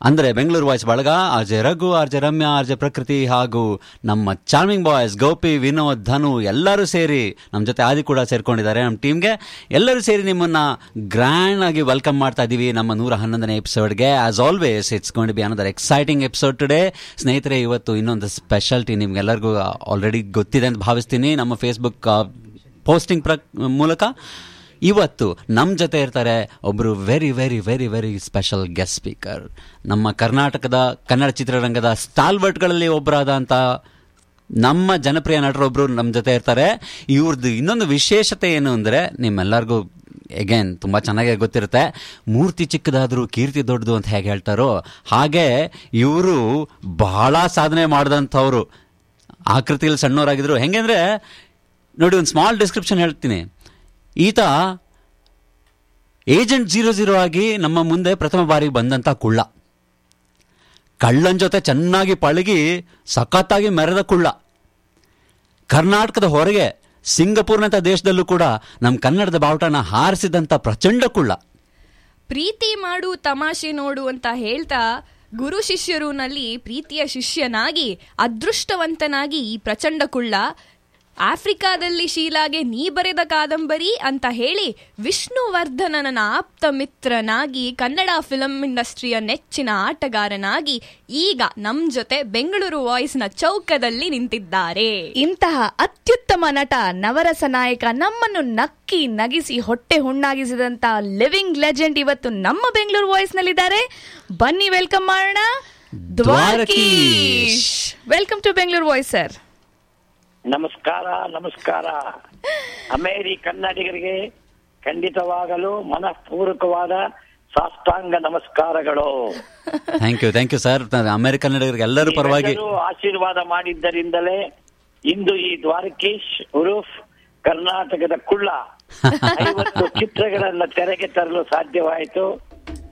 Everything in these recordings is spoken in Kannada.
ಅಂದ್ರೆ ಬೆಂಗಳೂರು ವಾಯ್ಸ್ ಬಳಗ R J Raghu R Ramya Ramya R J Prakruthi ಹಾಗೂ ನಮ್ಮ ಚಾರ್ಮಿಂಗ್ ಬಾಯ್ಸ್ ಗೋಪಿ, ವಿನೋದ್, ಧನು ಎಲ್ಲರೂ ಸೇರಿ ನಮ್ಮ ಜೊತೆ ಆದಿ ಕೂಡ ಸೇರ್ಕೊಂಡಿದ್ದಾರೆ ನಮ್ಮ ಟೀಮ್ಗೆ. ಎಲ್ಲರೂ ಸೇರಿ ನಿಮ್ಮನ್ನ ಗ್ರ್ಯಾಂಡ್ ಆಗಿ ವೆಲ್ಕಮ್ ಮಾಡ್ತಾ ಇದ್ದೀವಿ ನಮ್ಮ ನೂರ ಹನ್ನೊಂದನೇ ಎಪಿಸೋಡ್ಗೆ. As always it's gonna be another exciting episode today ಸ್ನೇಹಿತರೆ, ಇವತ್ತು ಇನ್ನೊಂದು ಸ್ಪೆಷಾಲಿಟಿ ನಿಮ್ಗೆಲ್ಲರಿಗೂ ಆಲ್ರೆಡಿ ಗೊತ್ತಿದೆ ಅಂತ ಭಾವಿಸ್ತೀನಿ. ನಮ್ಮ ಫೇಸ್ಬುಕ್ ಪೋಸ್ಟಿಂಗ್ ಪ್ರ ಮೂಲಕ ಇವತ್ತು ನಮ್ಮ ಜೊತೆ ಇರ್ತಾರೆ ಒಬ್ಬರು very very very very special guest speaker ನಮ್ಮ ಕರ್ನಾಟಕದ ಕನ್ನಡ ಚಿತ್ರರಂಗದ ಸ್ಟಾಲ್ವರ್ಟ್ಗಳಲ್ಲಿ ಒಬ್ಬರಾದಂಥ ನಮ್ಮ ಜನಪ್ರಿಯ ನಟರೊಬ್ಬರು ನಮ್ಮ ಜೊತೆ ಇರ್ತಾರೆ. ಇವ್ರದ್ದು ಇನ್ನೊಂದು ವಿಶೇಷತೆ ಏನು ಅಂದರೆ ನಿಮ್ಮೆಲ್ಲರಿಗೂ ಎಗೇನ್ ತುಂಬ ಚೆನ್ನಾಗೆ ಗೊತ್ತಿರುತ್ತೆ. ಮೂರ್ತಿ ಚಿಕ್ಕದಾದರೂ, ಕೀರ್ತಿ ದೊಡ್ಡದು ಅಂತ ಹೇಗೆ ಹೇಳ್ತಾರೋ ಹಾಗೆ ಇವರು ಬಹಳ ಸಾಧನೆ ಮಾಡಿದಂಥವ್ರು. ಆಕೃತಿಯಲ್ಲಿ ಸಣ್ಣವರಾಗಿದ್ರು. ಹೆಂಗೆಂದ್ರೆ ನೋಡಿ ಒಂದು ಸ್ಮಾಲ್ ಡಿಸ್ಕ್ರಿಪ್ಷನ್ ಹೇಳ್ತೀನಿ. ಈತ ಏಜೆಂಟ್ ಜೀರೋ ಜೀರೋ ಆಗಿ ನಮ್ಮ ಮುಂದೆ ಪ್ರಥಮ ಬಾರಿಗೆ ಬಂದಂತ ಕುಳ್ಳ. ಕಳ್ಳನ ಜೊತೆ ಚೆನ್ನಾಗಿ ಪಳಗಿ, ಸಖತ್ತಾಗಿ ಮೆರೆದ ಕುಳ್ಳ. ಕರ್ನಾಟಕದ ಹೊರಗೆ ಸಿಂಗಪುರ್ನಂಥ ದೇಶದಲ್ಲೂ ಕೂಡ ನಮ್ಮ ಕನ್ನಡದ ಬಾವುಟನ ಹಾರಿಸಿದಂತ ಪ್ರಚಂಡ ಕುಳ್ಳ. ಪ್ರೀತಿ ಮಾಡು, ತಮಾಷೆ ನೋಡು ಅಂತ ಹೇಳ್ತಾ ಗುರು ಶಿಷ್ಯರುನಲ್ಲಿ ಪ್ರೀತಿಯ ಶಿಷ್ಯನಾಗಿ, ಅದೃಷ್ಟವಂತನಾಗಿ ಈ ಪ್ರಚಂಡ ಕುಳ್ಳ ಆಫ್ರಿಕಾದಲ್ಲಿ ಶೀಲಾಗೆ ನೀ ಬರೆದ ಕಾದಂಬರಿ ಅಂತ ಹೇಳಿ ವಿಷ್ಣುವರ್ಧನನ ಆಪ್ತ ಮಿತ್ರನಾಗಿ ಕನ್ನಡ ಫಿಲಂ ಇಂಡಸ್ಟ್ರಿಯ ನೆಚ್ಚಿನ ಆಟಗಾರನಾಗಿ ಈಗ ನಮ್ ಜೊತೆ ಬೆಂಗಳೂರು ವಾಯ್ಸ್ನ ಚೌಕದಲ್ಲಿ ನಿಂತಿದ್ದಾರೆ. ಇಂತಹ ಅತ್ಯುತ್ತಮ ನಟ ನವರಸ ನಾಯಕ ನಮ್ಮನ್ನು ನಕ್ಕಿ ನಗಿಸಿ ಹೊಟ್ಟೆ ಹುಣ್ಣಾಗಿಸಿದಂತ ಲಿವಿಂಗ್ ಲೆಜೆಂಡ್ ಇವತ್ತು ನಮ್ಮ ಬೆಂಗಳೂರು ವಾಯ್ಸ್ ನಲ್ಲಿದ್ದಾರೆ ಬನ್ನಿ ವೆಲ್ಕಮ್ ಮಾಡೋಣ. Dwarakish. Welcome to Bengaluru voice sir. ನಮಸ್ಕಾರ ನಮಸ್ಕಾರ. ಅಮೇರಿ ಕನ್ನಡಿಗರಿಗೆ ಖಂಡಿತವಾಗಲು ಮನಃಪೂರ್ವಕವಾದ ಸಾಷ್ಟಾಂಗ ನಮಸ್ಕಾರಗಳು. Thank you thank you sir American ಎಲ್ಲರೂ ಪರವಾಗಿ ಆಶೀರ್ವಾದ ಮಾಡಿದ್ದರಿಂದಲೇ ಇಂದು ಈ ದ್ವಾರಕೀಶ್ ಉರುಫ್ ಕರ್ನಾಟಕದ ಕುಳ್ಳ ಐವತ್ತು ಚಿತ್ರಗಳನ್ನ ತೆರೆಗೆ ತರಲು ಸಾಧ್ಯವಾಯಿತು.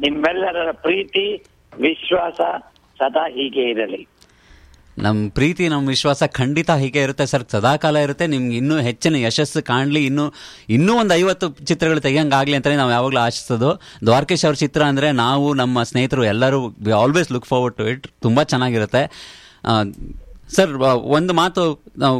ನಿಮ್ಮೆಲ್ಲರ ಪ್ರೀತಿ ವಿಶ್ವಾಸ ಸದಾ ಹೀಗೆ ಇರಲಿ. ನಮ್ಮ ಪ್ರೀತಿ ನಮ್ಮ ವಿಶ್ವಾಸ ಖಂಡಿತ ಹೀಗೆ ಇರುತ್ತೆ ಸರ್. ಸದಾಕಾಲ ಇರುತ್ತೆ. ನಿಮ್ಗೆ ಇನ್ನೂ ಹೆಚ್ಚಿನ ಯಶಸ್ಸು ಕಾಣಲಿ. ಇನ್ನೂ ಇನ್ನೂ ಒಂದು ಐವತ್ತು ಚಿತ್ರಗಳು ತೆಗಿಯಂಗಾಗಲಿ ಅಂತಲೇ ನಾವು ಯಾವಾಗಲೂ ಆಶಿಸೋದು. ದ್ವಾರಕೇಶ್ ಅವ್ರ ಚಿತ್ರ ಅಂದರೆ ನಾವು, ನಮ್ಮ ಸ್ನೇಹಿತರು ಎಲ್ಲರೂ we always look forward to it ತುಂಬ ಚೆನ್ನಾಗಿರುತ್ತೆ. ಸರ್ ಒಂದು ಮಾತು ನಾವು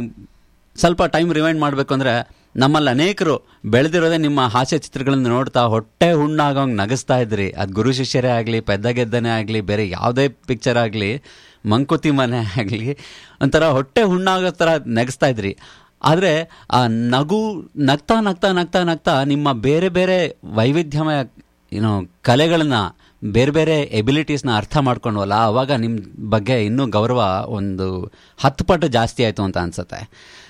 ಸ್ವಲ್ಪ ಟೈಮ್ ರಿವೈಂಡ್ ಮಾಡಬೇಕು ಅಂದರೆ ನಮ್ಮಲ್ಲಿ ಅನೇಕರು ಬೆಳೆದಿರೋದೇ ನಿಮ್ಮ ಹಾಸ್ಯ ಚಿತ್ರಗಳನ್ನು ನೋಡ್ತಾ ಹೊಟ್ಟೆ ಹುಣ್ಣಾಗೋಂಗೆ ನಗಿಸ್ತಾ ಇದ್ರಿ. ಅದು ಗುರು ಶಿಷ್ಯರೇ ಆಗಲಿ, ಪೆದ್ದ ಗೆದ್ದನೇ ಆಗಲಿ, ಬೇರೆ ಯಾವುದೇ ಪಿಕ್ಚರ್ ಆಗಲಿ, ಮಂಕುತಿ ಮನೆ ಆಗಲಿ, ಒಂಥರ ಹೊಟ್ಟೆ ಹುಣ್ಣಾಗೋ ಥರ ನಗಿಸ್ತಾ ಇದ್ರಿ. ಆದರೆ ಆ ನಗು, ನಗ್ತಾ ನಗ್ತಾ ನಗ್ತಾ ನಗ್ತಾ ನಿಮ್ಮ ಬೇರೆ ಬೇರೆ ವೈವಿಧ್ಯಮಯ ಏನೋ ಕಲೆಗಳನ್ನು, ಬೇರೆ ಬೇರೆ ಎಬಿಲಿಟೀಸ್ನ ಅರ್ಥ ಮಾಡ್ಕೊಂಡ್ವಲ್ಲ ಆವಾಗ ನಿಮ್ಮ ಬಗ್ಗೆ ಇನ್ನೂ ಗೌರವ ಒಂದು ಹತ್ತು ಪಟ್ಟು ಜಾಸ್ತಿ ಆಯಿತು ಅಂತ ಅನ್ಸುತ್ತೆ.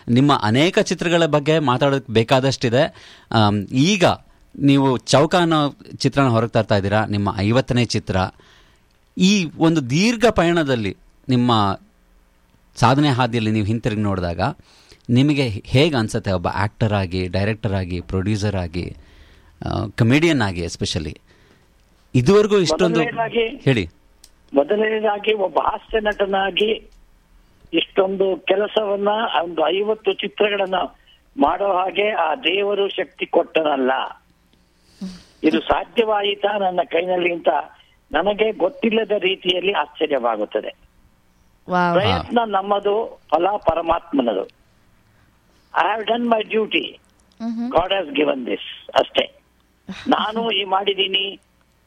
ನಿಮ್ಮ ಅನೇಕ ಚಿತ್ರಗಳ ಬಗ್ಗೆ ಮಾತಾಡೋದಕ್ಕೆ ಬೇಕಾದಷ್ಟಿದೆ. ಈಗ ನೀವು ಚೌಕ ಅನ್ನೋ ಚಿತ್ರನ ಹೊರಗೆ ತರ್ತಾ ಇದ್ದೀರಾ ನಿಮ್ಮ ಐವತ್ತನೇ ಚಿತ್ರ. ಈ ಒಂದು ದೀರ್ಘ ಪಯಣದಲ್ಲಿ ನಿಮ್ಮ ಸಾಧನೆ ಹಾದಿಯಲ್ಲಿ ನೀವು ಹಿಂತಿರುಗಿ ನೋಡಿದಾಗ ನಿಮಗೆ ಹೇಗೆ ಅನ್ಸುತ್ತೆ ಒಬ್ಬ ಆ್ಯಕ್ಟರ್ ಆಗಿ ಡೈರೆಕ್ಟರ್ ಆಗಿ ಪ್ರೊಡ್ಯೂಸರ್ ಆಗಿ ಕಮಿಡಿಯನ್ ಆಗಿ ಎಸ್ಪೆಷಲಿ ಇದುವರೆಗೂ ಇಷ್ಟೊಂದು ಹೇಳಿ. ಮೊದಲನೇದಾಗಿ ಒಬ್ಬ ಹಾಸ್ಯ ನಟನಾಗಿ ಇಷ್ಟೊಂದು ಕೆಲಸವನ್ನ ಒಂದು ಐವತ್ತು ಚಿತ್ರಗಳನ್ನ ಮಾಡೋ ಹಾಗೆ ಆ ದೇವರು ಶಕ್ತಿ ಕೊಟ್ಟನಲ್ಲ. ಇದು ಸಾಧ್ಯವಾಯಿತಾ ನನ್ನ ಕೈನಲ್ಲಿ ಅಂತ ನನಗೆ ಗೊತ್ತಿಲ್ಲದ ರೀತಿಯಲ್ಲಿ ಆಶ್ಚರ್ಯವಾಗುತ್ತದೆ. ಪ್ರಯತ್ನ ನಮ್ಮದು ಫಲ ಪರಮಾತ್ಮನದು. I have done my duty God has given this ಅಷ್ಟೇ. ನಾನು ಈ ಮಾಡಿದ್ದೀನಿ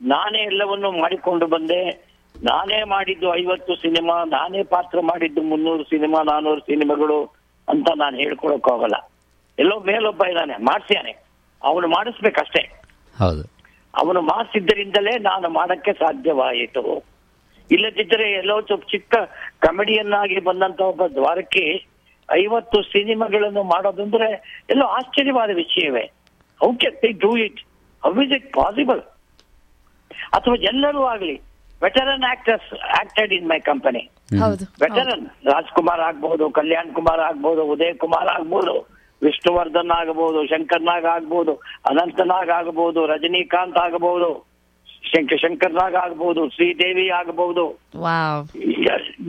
ನಾನೇ ಎಲ್ಲವನ್ನು ಮಾಡಿಕೊಂಡು ಬಂದೆ ನಾನೇ ಮಾಡಿದ್ದು ಐವತ್ತು ಸಿನಿಮಾ ನಾನೇ ಪಾತ್ರ ಮಾಡಿದ್ದು ಮುನ್ನೂರು ಸಿನಿಮಾ ನಾನೂರು ಸಿನಿಮಾಗಳು ಅಂತ ನಾನು ಹೇಳ್ಕೊಳಕ್ ಹೋಗಲ್ಲ ಎಲ್ಲೋ ಮೇಲೊಬ್ಬ ಇದ್ದಾನೆ ಮಾಡ್ಸ್ಯಾನೆ. ಅವನು ಮಾಡಿಸ್ಬೇಕಷ್ಟೇ. ಹೌದು. ಅವನು ಮಾಡಿಸಿದ್ದರಿಂದಲೇ ನಾನು ಮಾಡಕ್ಕೆ ಸಾಧ್ಯವಾಯಿತು. ಇಲ್ಲದಿದ್ದರೆ ಎಲ್ಲೋ ಸ್ವಲ್ಪ ಚಿಕ್ಕ ಕಾಮಿಡಿಯನ್ನಾಗಿ ಆಗಿ ಬಂದಂತ ಒಬ್ಬ ದ್ವಾರಕ್ಕೆ ಐವತ್ತು ಸಿನಿಮಾಗಳನ್ನು ಮಾಡೋದಂದ್ರೆ ಎಲ್ಲೋ ಆಶ್ಚರ್ಯವಾದ ವಿಷಯವೇ. How can they do it how is it possible ಅಥವಾ ಎಲ್ಲರೂ ಆಗಲಿ veteran actors acted in my company ಹೌದು. ವೆಟರನ್ ರಾಜ್ಕುಮಾರ್ ಆಗ್ಬಹುದು ಕಲ್ಯಾಣ್ ಕುಮಾರ್ ಆಗ್ಬಹುದು ಉದಯ್ ಕುಮಾರ್ ಆಗ್ಬಹುದು ವಿಷ್ಣುವರ್ಧನ್ ಆಗಬಹುದು ಶಂಕರ್ ನಾಗ್ ಆಗ್ಬಹುದು ಅನಂತ ನಾಗ್ ಆಗಬಹುದು ರಜನಿಕಾಂತ್ ಆಗಬಹುದು ಶಂಕರ್ ಶಂಕರ್ ನಾಗ್ ಆಗ್ಬಹುದು ಶ್ರೀದೇವಿ ಆಗಬಹುದು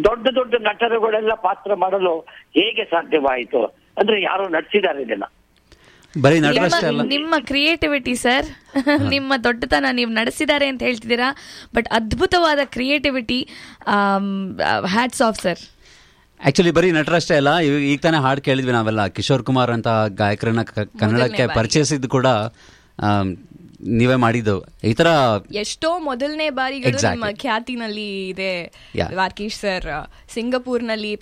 ದೊಡ್ಡ ದೊಡ್ಡ ನಟರುಗಳೆಲ್ಲ ಪಾತ್ರ ಮಾಡಲು ಹೇಗೆ ಸಾಧ್ಯವಾಯಿತು? ಅಂದ್ರೆ ಯಾರು ನಟಿಸಿದ್ದಾರೆ ಇದನ್ನ? ಬರೀ ನಿಮ್ಮ- ನಟರಷ್ಟೇ ಅಲ್ಲ. ನಿಮ್ಮ ಕ್ರಿಯೇಟಿವಿಟಿ ಸರ್ ನಿಮ್ಮ ದೊಡ್ಡತನ ನೀವು ನಡೆಸಿದ್ದಾರೆ ಅಂತ ಹೇಳ್ತಿದ್ದೀರಾ? ಬಟ್ ಅದ್ಭುತವಾದ creativity hats off sir actually ಬರೀ ನಟರಷ್ಟೇ ಅಲ್ಲ ಈಗ ತಾನೇ ಹಾಡು ಕೇಳಿದ್ವಿ ನಾವೆಲ್ಲ. ಕಿಶೋರ್ ಕುಮಾರ್ ಅಂತ ಗಾಯಕರನ್ನ ಕನ್ನಡಕ್ಕೆ ಪರಿಚಯಿಸಿದ್ದು ಕೂಡ ಆಮ್, ನೀವೇ ಮಾಡಿದ್ದು. ಈ ತರ ಎಷ್ಟೋ ಮೊದಲನೇ ಬಾರಿಗಳು. ನಿಮ್ಮ ಖ್ಯಾತಿನಲ್ಲಿ ಇದೆ. ವಾರ್ಕೀಶ್ ಸರ್ ಸಿಂಗಪೂರ್ನಲ್ಲಿ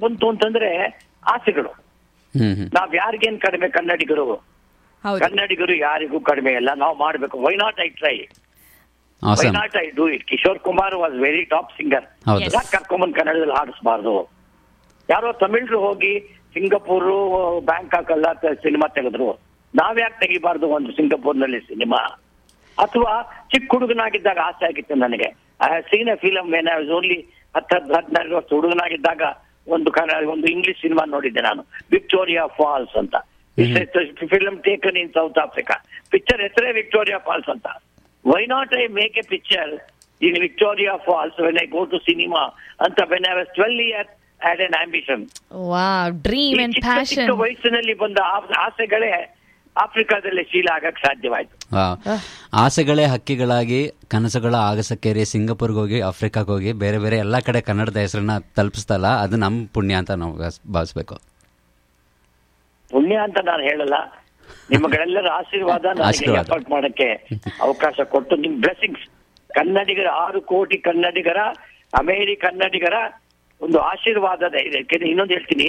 ಬಂತು ಅಂತಂದ್ರೆ ಆಸೆಗಳು. ನಾವ್ ಯಾರಿಗೇನ್ ಕಡಿಮೆ? ಕನ್ನಡಿಗರು. ಹೌದು. ಕನ್ನಡಿಗರು ಯಾರಿಗೂ ಕಡಿಮೆ ಇಲ್ಲ ನಾವು ಮಾಡ್ಬೇಕು. Why not I try why not I do it Kishore Kumar was very top singer ಯಾಕೆ ಕರ್ಕೊಂಬಂದ್ ಕನ್ನಡದಲ್ಲಿ ಹಾಡಿಸಬಾರ್ದು? ಯಾರೋ ತಮಿಳ್ರು ಹೋಗಿ ಸಿಂಗಾಪುರ್ ಬ್ಯಾಂಕಾಕ್ ಎಲ್ಲ ಸಿನಿಮಾ ತೆಗೆದ್ರು. ನಾವ್ ಯಾಕೆ ತೆಗಿಬಾರ್ದು ಒಂದು ಸಿಂಗಪೂರ್ನಲ್ಲಿ ಸಿನಿಮಾ? ಅಥವಾ ಚಿಕ್ಕ ಹುಡುಗನಾಗಿದ್ದಾಗ ಆಸೆ ಆಗಿತ್ತು ನನಗೆ. I have seen a film when I was only ಹತ್ತು ಹದಿನಾರು ವರ್ಷ. ಹುಡುಗನಾಗಿದ್ದಾಗ ಒಂದು ಒಂದು ಇಂಗ್ಲಿಷ್ ಸಿನಿಮಾ ನೋಡಿದ್ದೆ ನಾನು. ವಿಕ್ಟೋರಿಯಾ ಫಾಲ್ಸ್ ಅಂತ. Film taken in South Africa picture ಹೆಸರೇ ವಿಕ್ಟೋರಿಯಾ ಫಾಲ್ಸ್ ಅಂತ. Why not I make a picture in Victoria Falls when I go to cinema ಅಂತ when I was twelve year had an ambition ವಯಸ್ಸಿನಲ್ಲಿ ಬಂದ ಆಸೆಗಳೇ ಆಫ್ರಿಕಾದಲ್ಲಿ ಶೀಲ ಆಗಕ್ ಸಾಧ್ಯವಾಯ್ತು. ಆಸೆಗಳೇ ಹಕ್ಕಿಗಳಾಗಿ ಕನಸುಗಳ ಆಗಸಕ್ಕೇರಿ ಸಿಂಗಪುರ್ಗೆ ಹೋಗಿ ಆಫ್ರಿಕಾಗೆ ಹೋಗಿ ಬೇರೆ ಬೇರೆ ಎಲ್ಲಾ ಕಡೆ ಕನ್ನಡದ ಹೆಸರನ್ನ ತಲುಪಿಸ್ತಲ್ಲ ಅದು ನಮ್ ಪುಣ್ಯ ಅಂತ ನಾವು ಭಾವಿಸ್ಬೇಕು. ಪುಣ್ಯ ಅಂತ ನಾನು ಹೇಳಲ್ಲ. ನಿಮ್ಮಗಳೆಲ್ಲರ ಆಶೀರ್ವಾದ ನನಗೆ ಆಶೀರ್ವಾದ. ಎಫರ್ಟ್ ಮಾಡಕ್ಕೆ ಅವಕಾಶ ಕೊಟ್ಟು ನಿಮ್ ಬ್ಲೆಸಿಂಗ್ಸ್ ಕನ್ನಡಿಗರ ಆರು ಕೋಟಿ ಕನ್ನಡಿಗರ ಅಮೇರಿ ಕನ್ನಡಿಗರ ಒಂದು ಆಶೀರ್ವಾದ ಇನ್ನೊಂದು ಹೇಳ್ತೀನಿ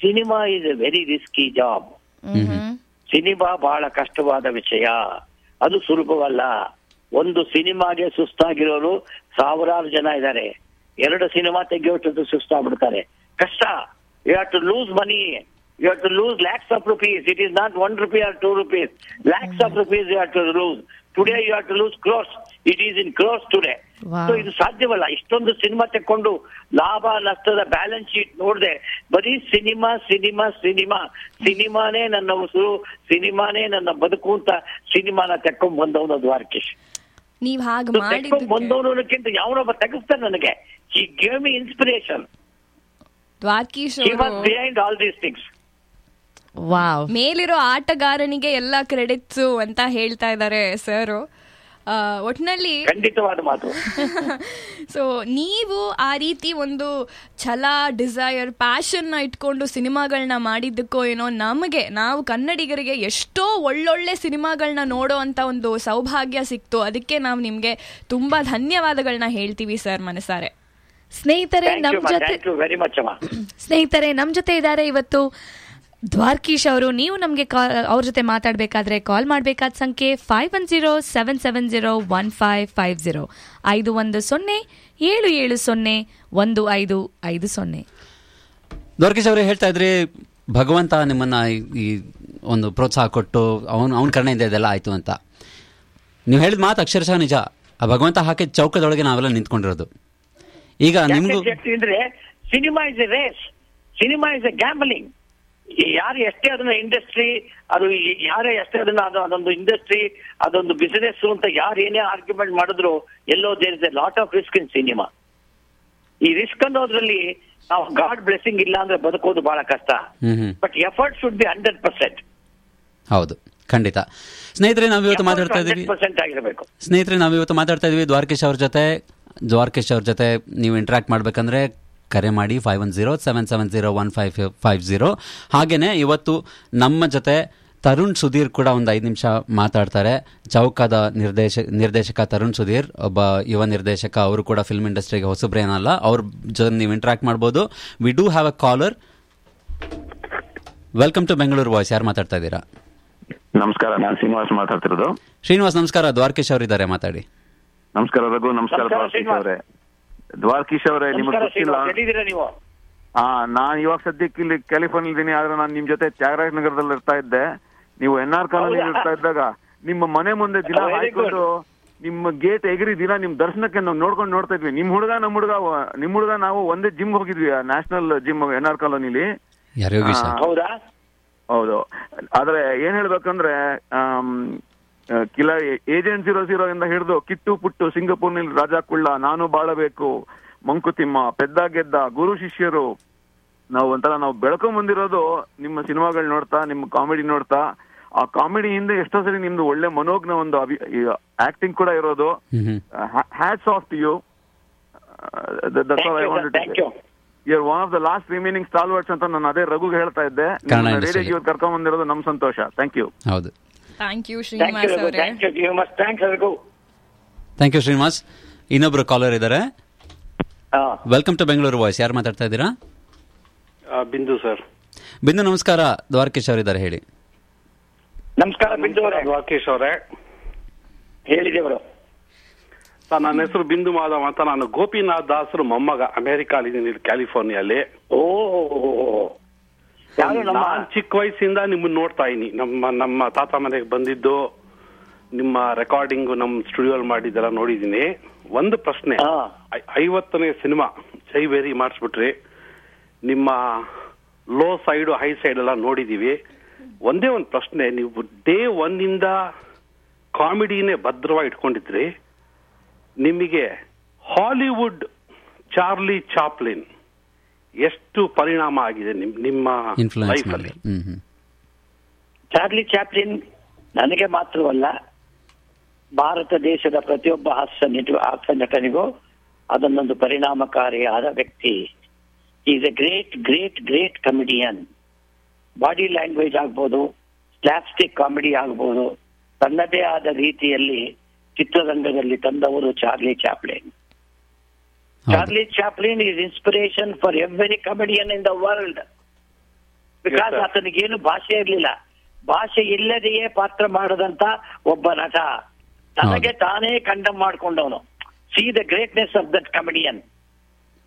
cinema is a very risky job cinema ಬಹಳ ಕಷ್ಟವಾದ ವಿಷಯ. ಅದು ಸುಲಭವಲ್ಲ. ಒಂದು ಸಿನಿಮಾಗೆ ಸುಸ್ತಾಗಿರೋರು ಸಾವಿರಾರು ಜನ ಇದ್ದಾರೆ. ಎರಡು ಸಿನಿಮಾ ತೆಗೆಯೋಟದ್ದು ಸುಸ್ತಾಗ್ಬಿಡ್ತಾರೆ. ಕಷ್ಟ. You have to lose money you have to lose lakhs of rupees it is not one rupee or two rupees lakhs of rupees you have to lose today you have to lose crores it is in crores today. So ಇದು ಸಾಧ್ಯವಲ್ಲ. ಇಷ್ಟೊಂದು ಸಿನಿಮಾ ತೆಕ್ಕೊಂಡು ಲಾಭ ನಷ್ಟದ ಬ್ಯಾಲೆನ್ಸ್ ಶೀಟ್ ನೋಡ್ದೆ ಬರೀ ಸಿನಿಮಾ ಸಿನಿಮಾ ಸಿನಿಮಾ. ಸಿನಿಮಾನೇ ನನ್ನ ಉಸಿರು ಸಿನಿಮಾನೇ ನನ್ನ ಬದುಕು ಅಂತ ಸಿನಿಮಾನ ತಕ್ಕೊಂಡ್ ಬಂದವನು ದ್ವಾರಕೇಶ್. ನೀವ್ ಹಾಗೆ ಬಂದವನಕ್ಕಿಂತ ಯಾವನೊಬ್ಬ ತೆಗಿಸ್ತಾರೆ ನನಗೆ. He gave me inspiration Dwarkish behind all these things wow. ಮೇಲಿರೋ ಆಟಗಾರನಿಗೆ ಎಲ್ಲಾ ಕ್ರೆಡಿಟ್ಸು ಅಂತ ಹೇಳ್ತಾ ಇದ್ದಾರೆ ಸರ್ ಒಟ್ನಲ್ಲಿ ಖಂಡಿತವಾದ ಮಾತು. ಸೊ ನೀವು ಆ ರೀತಿ ಒಂದು ಛಲ ಡಿಸೈರ್ನ ಇಟ್ಕೊಂಡು ಸಿನಿಮಾಗಳನ್ನ ಮಾಡಿದ್ದಕ್ಕೋ ಏನೋ ನಮಗೆ ನಾವು ಕನ್ನಡಿಗರಿಗೆ ಎಷ್ಟೋ ಒಳ್ಳೊಳ್ಳೆ ಸಿನಿಮಾಗಳನ್ನ ನೋಡೋ ಅಂತ ಒಂದು ಸೌಭಾಗ್ಯ ಸಿಕ್ತು. ಅದಕ್ಕೆ ನಾವು ನಿಮಗೆ ತುಂಬಾ ಧನ್ಯವಾದಗಳನ್ನ ಹೇಳ್ತೀವಿ ಸರ್ ಮನಸಾರೆ ಸ್ನೇಹಿತರೆ ನಮ್ ಜೊತೆ ಸ್ನೇಹಿತರೆ ನಮ್ ಜೊತೆ ಇದ್ದಾರೆ ಇವತ್ತು ದ್ವಾರ್ಕೀಶ್ ಅವರು ನೀವು ನಮಗೆ ಅವ್ರ ಜೊತೆ ಮಾತಾಡಬೇಕಾದ್ರೆ ಕಾಲ್ ಮಾಡಬೇಕಾದ ಸಂಖ್ಯೆ five one zero seven seven zero one five five zero ಐದು ಒಂದು ಸೊನ್ನೆ ಏಳು ಏಳು ಸೊನ್ನೆ ಒಂದು ಐದು ಐದು ಸೊನ್ನೆ. ದ್ವಾರ್ಕೀಶ್ ಅವರೇ ಹೇಳ್ತಾ ಇದ್ರೆ ಭಗವಂತ ನಿಮ್ಮನ್ನ ಈ- ಒಂದು ಪ್ರೋತ್ಸಾಹ ಕೊಟ್ಟು ಅವನು ಅವನ ಕರ್ಣೆಯಿಂದ ಇದೆಲ್ಲ ಆಯ್ತು ಅಂತ. ನೀವು ಹೇಳಿದ ಮಾತು ಅಕ್ಷರಶಃ ನಿಜ. ಆ ಭಗವಂತ ಹಾಕಿದ ಚೌಕದೊಳಗೆ ನಾವೆಲ್ಲ ನಿಂತ್ಕೊಂಡಿರೋದು. ಈಗ ನಿಮ್ಗೂ cinema is a race cinema is a gambling ಯಾರು ಎಷ್ಟೇ ಅದನ್ನ ಇಂಡಸ್ಟ್ರಿ ಅದು ಯಾರೇ ಎಷ್ಟೇ ಅದನ್ನ ಅದು ಅದೊಂದು ಇಂಡಸ್ಟ್ರಿ ಅದೊಂದು ಬಿಸಿನೆಸ್ ಅಂತ ಯಾರು ಏನೇ ಆರ್ಗ್ಯುಮೆಂಟ್ ಮಾಡಿದ್ರು ಎಲ್ಲೋ there is a lot of risk in cinema ಈ ರಿಸ್ಕ್ ಅನ್ನೋದ್ರಲ್ಲಿ ನಾವು ಗಾಡ್ ಬ್ಲೆಸ್ಸಿಂಗ್ ಇಲ್ಲ ಅಂದ್ರೆ ಬದುಕೋದು ಬಹಳ ಕಷ್ಟ. But effort should be hundred percent ಹೌದು ಖಂಡಿತ. ಸ್ನೇಹಿತರೆ ನಾವು ಇವತ್ತು ಮಾತಾಡ್ತಾ ಇದೀವಿ ಹಂಡ್ರೆಡ್ ಪರ್ಸೆಂಟ್ ಆಗಿರಬೇಕು. ಸ್ನೇಹಿತರೆ ನಾವು ಇವತ್ತು ಮಾತಾಡ್ತಾ ಇದೀವಿ ದ್ವಾರಕೇಶ್ ಅವ್ರ ಜೊತೆ. ದ್ವಾರಕೇಶ್ ಅವ್ರ ಜೊತೆ ನೀವು ಇಂಟ್ರಾಕ್ಟ್ ಮಾಡ್ಬೇಕಂದ್ರೆ ಕರೆ ಮಾಡಿ five one zero seven seven zero one five five zero ಹಾಗೇನೆ ಇವತ್ತು ನಮ್ಮ ಜೊತೆ ತರುಣ್ ಸುಧೀರ್ ಕೂಡ ಒಂದು ಐದು ನಿಮಿಷ ಮಾತಾಡ್ತಾರೆ. ಚೌಕದ ನಿರ್ದೇಶ ನಿರ್ದೇಶಕ ತರುಣ್ ಸುಧೀರ್ ಒಬ್ಬ ಯುವ ನಿರ್ದೇಶಕ ಅವರು ಕೂಡ ಫಿಲ್ಮ್ ಇಂಡಸ್ಟ್ರಿಗೆ ಹೊಸಬ್ರೇನಲ್ಲ ಅವ್ರ ಜೊತೆ ನೀವು ಇಂಟ್ರಾಕ್ಟ್ ಮಾಡ್ಬೋದು. We do have a caller welcome to Bengaluru voice ಯಾರು ಮಾತಾಡ್ತಾ ಇದ್ದೀರಾ? ನಮಸ್ಕಾರ ನಾನು ಶ್ರೀನಿವಾಸ್ ಮಾತಾಡ್ತಿರೋದು. ಶ್ರೀನಿವಾಸ್ ನಮಸ್ಕಾರ ದ್ವಾರಕೇಶ್ ಅವರಿದ್ದಾರೆ ಮಾತಾಡಿ. ನಮಸ್ಕಾರ ರಘು ನಮಸ್ಕಾರ ನಮಸ್ಕಾರ, ದ್ವಾರಕೀಶ್. ಅವರೇ ನಿಮಗೆ ಗೊತ್ತಿಲ್ಲ. ನೀವು? ಆ ನಾನ್ ಇವಾಗ ಸದ್ಯಕ್ಕೆ ಇಲ್ಲಿ ಕ್ಯಾಲಿಫೋರ್ನಿಯಲ್ಲಿ ಇದ್ದೀನಿ ಆದ್ರೆ ನಾನು ನಿಮ್ ಜೊತೆ ತ್ಯಾಗರಾಜ ನಗರದಲ್ಲಿ ಇರ್ತಾ ಇದ್ದೆ. ನೀವು ಎನ್ ಆರ್ ಕಾಲೋನಿ ಇರ್ತಾ ಇದ್ದಾಗ ನಿಮ್ಮ ಮನೆ ಮುಂದೆ ದಿನ ಹಾಕೊಂಡು ನಿಮ್ಮ ಗೇಟ್ ಎಗರಿ ದಿನ ನಿಮ್ ದರ್ಶನಕ್ಕೆ ನಾವು ನೋಡ್ಕೊಂಡು ನೋಡ್ತಾ ಇದ್ವಿ. ನಿಮ್ ಹುಡುಗ ನಮ್ ಹುಡುಗ ನಿಮ್ ಹುಡುಗ ನಾವು ಒಂದೇ ಜಿಮ್ ಹೋಗಿದ್ವಿ ನ್ಯಾಷನಲ್ ಜಿಮ್ ಎನ್ ಆರ್ ಕಾಲೋನಿಲಿ. ಹೌದಾ? ಹೌದು. ಆದ್ರೆ ಏನ್ ಹೇಳ್ಬೇಕಂದ್ರೆ ಕಿಲ ಏಜೆಂಟ್ ಜೀರೋ ಜೀರೋ ಇಂದ ಹಿಡಿದು ಕಿಟ್ಟು ಪುಟ್ಟು ಸಿಂಗಪೂರ್ನಲ್ಲಿ ರಾಜ ಕುಳ್ಳ ನಾನು ಬಾಳಬೇಕು ಮಂಕುತಿಮ್ಮ ಪೆದ್ದ ಗೆದ್ದ ಗುರು ಶಿಷ್ಯರು ನಾವು ಒಂಥರ ನಾವು ಬೆಳ್ಕೊಂಡ್ ಬಂದಿರೋದು ನಿಮ್ಮ ಸಿನಿಮಾಗಳು ನೋಡ್ತಾ ನಿಮ್ಮ ಕಾಮಿಡಿ ನೋಡ್ತಾ. ಆ ಕಾಮಿಡಿ ಹಿಂದೆ ಎಷ್ಟೋ ಸರಿ ನಿಮ್ದು ಒಳ್ಳೆ ಮನೋಜ್ಞ ಒಂದು ಆಕ್ಟಿಂಗ್ ಕೂಡ ಇರೋದು. Hats off to you. Your one of the last remaining stalwarts ಅಂತ ನಾನು ಅದೇ ರಘುಗೆ ಹೇಳ್ತಾ ಇದ್ದೆ. ಕನ್ನಡ ರೇಡಿಯೋ industry-ಗೆ. ಇವತ್ತು ಕರ್ಕೊಂಡ್ ಬಂದಿರೋದು ನಮ್ ಸಂತೋಷ. ಥ್ಯಾಂಕ್ ಯು ಹೌದು. ಥ್ಯಾಂಕ್ ಯು ಶ್ರೀನಿವಾಸ್ ಅವರೇ. Thank you you must thanks Raghu thank you Srinivas ಇನ್ನೊಬ್ರು ಕಾಲರ್ ಇದ್ದಾರೆ ವೆಲ್ಕಮ್ ಟು ಬೆಂಗಳೂರು ವಾಯ್ಸ್ ಯಾರು ಮಾತಾಡ್ತಾ ಇದ್ದೀರಾ? ಬಿಂದು ಸರ್ ಬಿಂದು ನಮಸ್ಕಾರ. ದ್ವಾರಕೇಶ್ ಅವರು ಇದ್ದಾರೆ ಹೇಳಿ. ನಮಸ್ಕಾರ ಬಿಂದು ಅವರೇ. ದ್ವಾರಕೇಶ್ ಅವರೇ. ಹೇಳಿದೇವರು ಸರ್ ನನ್ನ ಹೆಸರು ಬಿಂದು ಮಾಧವ್ ಅಂತ. ನಾನು ಗೋಪಿನಾಥ್ ದಾಸರು ಮೊಮ್ಮಗ. ಅಮೆರಿಕಾಲಿದ್ದೀನಿ ಕ್ಯಾಲಿಫೋರ್ನಿಯಲ್ಲಿ. ಓ ನಮ್ಮ ಚಿಕ್ಕ ವಯಸ್ಸಿಂದ ನಿಮ್ಮನ್ನ ನೋಡ್ತಾ ಇದೀನಿ ನಮ್ಮ ನಮ್ಮ ತಾತ ಮನೆಗೆ ಬಂದಿದ್ದು ನಿಮ್ಮ ರೆಕಾರ್ಡಿಂಗ್ ನಮ್ಮ ಸ್ಟುಡಿಯೋಲ್ ಮಾಡಿದ್ದೆಲ್ಲ ನೋಡಿದೀನಿ ಒಂದು ಪ್ರಶ್ನೆ ಐವತ್ತನೇ ಸಿನಿಮಾ ಜೈ ವೇರಿ ಮಾಡಿಸ್ಬಿಟ್ರಿ ನಿಮ್ಮ ಲೋ ಸೈಡ್ ಹೈ ಸೈಡ್ ಎಲ್ಲ ನೋಡಿದೀವಿ. ಒಂದೇ ಒಂದು ಪ್ರಶ್ನೆ ನೀವು ಡೇ ಒನ್ ಇಂದ ಕಾಮಿಡಿನೇ ಭದ್ರವಾಗಿ ಇಟ್ಕೊಂಡಿದ್ರಿ. ನಿಮಗೆ ಹಾಲಿವುಡ್ ಚಾರ್ಲಿ ಚಾಪ್ಲಿನ್ ಎಷ್ಟು ಪರಿಣಾಮ ಆಗಿದೆ ನಿಮ್ ನಿಮ್ಮ ಲೈಫಲ್ಲಿ ಚಾರ್ಲಿ ಚಾಪ್ಲಿನ್ ನನಗೆ ಮಾತ್ರವಲ್ಲ ಭಾರತ ದೇಶದ ಪ್ರತಿಯೊಬ್ಬ ಹಾಸ್ಯ ನಟ ಹಾಸ್ಯ ನಟನಿಗೂ ಅದನ್ನೊಂದು ಪರಿಣಾಮಕಾರಿಯಾದ ವ್ಯಕ್ತಿ. Is a great great great comedian body language ಆಗ್ಬೋದು ಸ್ಲಾಪ್ಸ್ಟಿಕ್ ಕಾಮಿಡಿ ಆಗ್ಬೋದು ತನ್ನದೇ ಆದ ರೀತಿಯಲ್ಲಿ ಚಿತ್ರರಂಗದಲ್ಲಿ ತಂದವರು Charlie Chaplin. Charlie Chaplin is inspiration for every comedian in the world because. ಆತನಿಗೇನು ಭಾಷೆ ಇರಲಿಲ್ಲ. ಭಾಷೆ ಇಲ್ಲದೆಯೇ ಪಾತ್ರ ಮಾಡದಂತ ಒಬ್ಬ ನಟ. ತನಗೆ ತಾನೇ condemn ಮಾಡ್ಕೊಂಡವನು. See the greatness of that comedian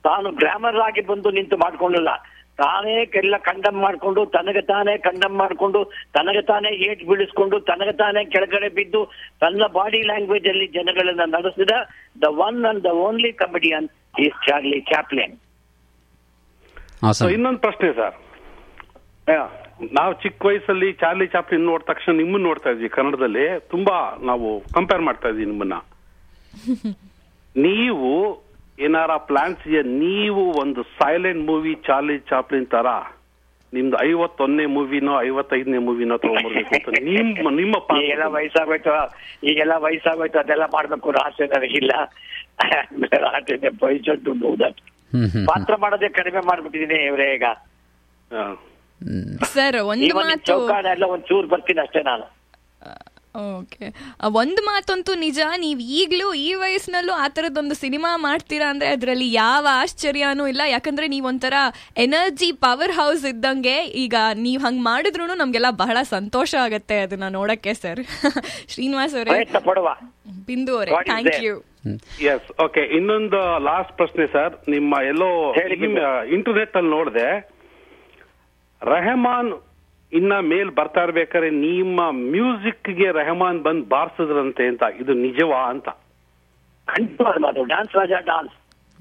ತಾನು ಗ್ರಾಮರ್ ಆಗಿ ಬಂದು ನಿಂತು ಮಾಡ್ಕೊಂಡಿಲ್ಲ ತಾನೇ ಎಲ್ಲ ಕಂಡಮ್ ಮಾಡ್ಕೊಂಡು ತನಗೆ ತಾನೇ ಕಂಡಮ್ ಮಾಡ್ಕೊಂಡು ತನಗೆ ತಾನೇ ಏಟ್ ಬೀಳಿಸ್ಕೊಂಡು ತನಗೆ ತಾನೇ ಕೆಳಗಡೆ ಬಿದ್ದು ತನ್ನ ಬಾಡಿ ಲ್ಯಾಂಗ್ವೇಜ್ ಅಲ್ಲಿ ಜನಗಳನ್ನ ನಡೆಸಿದ the one and the only comedian is Charlie Chaplin. ಇನ್ನೊಂದು ಪ್ರಶ್ನೆ ಸರ್. ನಾವು ಚಿಕ್ಕ ವಯಸ್ಸಲ್ಲಿ ಚಾರ್ಲಿ ಚಾಪ್ಲಿನ್ ನೋಡಿದ ತಕ್ಷಣ ನಿಮ್ಮನ್ನ ನೋಡ್ತಾ ಇದ್ವಿ ಕನ್ನಡದಲ್ಲಿ. ತುಂಬಾ ನಾವು ಕಂಪೇರ್ ಮಾಡ್ತಾ ಇದ್ವಿ ನಿಮ್ಮನ್ನ. ನೀವು ಏನಾರ ಪ್ಲಾನ್ಸ್ ನೀವು ಒಂದು ಸೈಲೆಂಟ್ ಮೂವಿ ಚಾರ್ಲಿ ಚಾಪ್ಲಿನ್ ತರ ನಿಮ್ದು ಐವತ್ತೊಂದನೇ ಮೂವಿನೋ ಐವತ್ತೈದನೇ ಮೂವಿನೋ ತಗೊಂಡ್ಬರ್ಬೇಕು ಅಂತ ನಿಮ್ಮ ನಿಮ್ಮ ಈಗೆಲ್ಲ ವಯಸ್ಸಾಗೋಯ್ತು ಈಗೆಲ್ಲ ವಯಸ್ಸಾಗೋಯ್ತು ಅದೆಲ್ಲ ಮಾಡ್ಬೇಕು ಆಸೆ ನನಗಿಲ್ಲ ಹ್ಮ್ ಹ್ಮ್ ಪಾತ್ರ ಮಾಡೋದೇ ಕಡಿಮೆ ಮಾಡ್ಬಿಟ್ಟಿದೀನಿ ಇವ್ರೆ ಈಗ. ಸರ್ ಒಂದು ಮಾತು. ಚೌಕಾಡ ಎಲ್ಲ ಒಂದ್ ಚೂರ್ ಬರ್ತೀನಿ ಅಷ್ಟೇ ನಾನು. ಓಕೆ. ಒಂದು ಮಾತಂತೂ ನಿಜ ನೀವು ಈಗಲೂ ಈ ವಯಸ್ಸಿನಲ್ಲೂ ಆ ಥರದ್ದೊಂದು ಸಿನಿಮಾ ಮಾಡ್ತೀರಾ ಅಂದ್ರೆ ಅದರಲ್ಲಿ ಯಾವ ಆಶ್ಚರ್ಯನೂ ಇಲ್ಲ. ಯಾಕಂದ್ರೆ ನೀವೊಂಥರ ಎನರ್ಜಿ ಪವರ್ ಹೌಸ್ ಇದ್ದಂಗೆ ಈಗ ನೀವು ಹಂಗೆ ಮಾಡಿದ್ರು ನಮಗೆಲ್ಲ ಬಹಳ ಸಂತೋಷ ಆಗತ್ತೆ ಅದನ್ನ ನೋಡಕ್ಕೆ ಸರ್. ಶ್ರೀನಿವಾಸ್ ಅವರೇ. ಬಿಂದು ಅವರೇ ಥ್ಯಾಂಕ್ ಯು ಎಸ್ ಓಕೆ ಇನ್ನೊಂದು ಲಾಸ್ಟ್ ಪ್ರಶ್ನೆ ಸರ್ ನಿಮ್ಮ ಎಲ್ಲೋ. ಇಂಟರ್ನೆಟ್ ಅಲ್ಲಿ ನೋಡಿದೆ ರೆಹಮಾನ್ ಇನ್ನ ಮೇಲ್ ಬರ್ತಾ ಇರ್ಬೇಕಾದ್ರೆ ನಿಮ್ಮ ಮ್ಯೂಸಿಕ್ಗೆ ರೆಹಮಾನ್ ಬಂದ್ ಬಾರಿಸಿದ್ರಂತೆ ಅಂತ ಇದು ನಿಜವಾ ಅಂತ. ಖಂಡಿತವಾದ ಮಾತು. Dance Raja dance.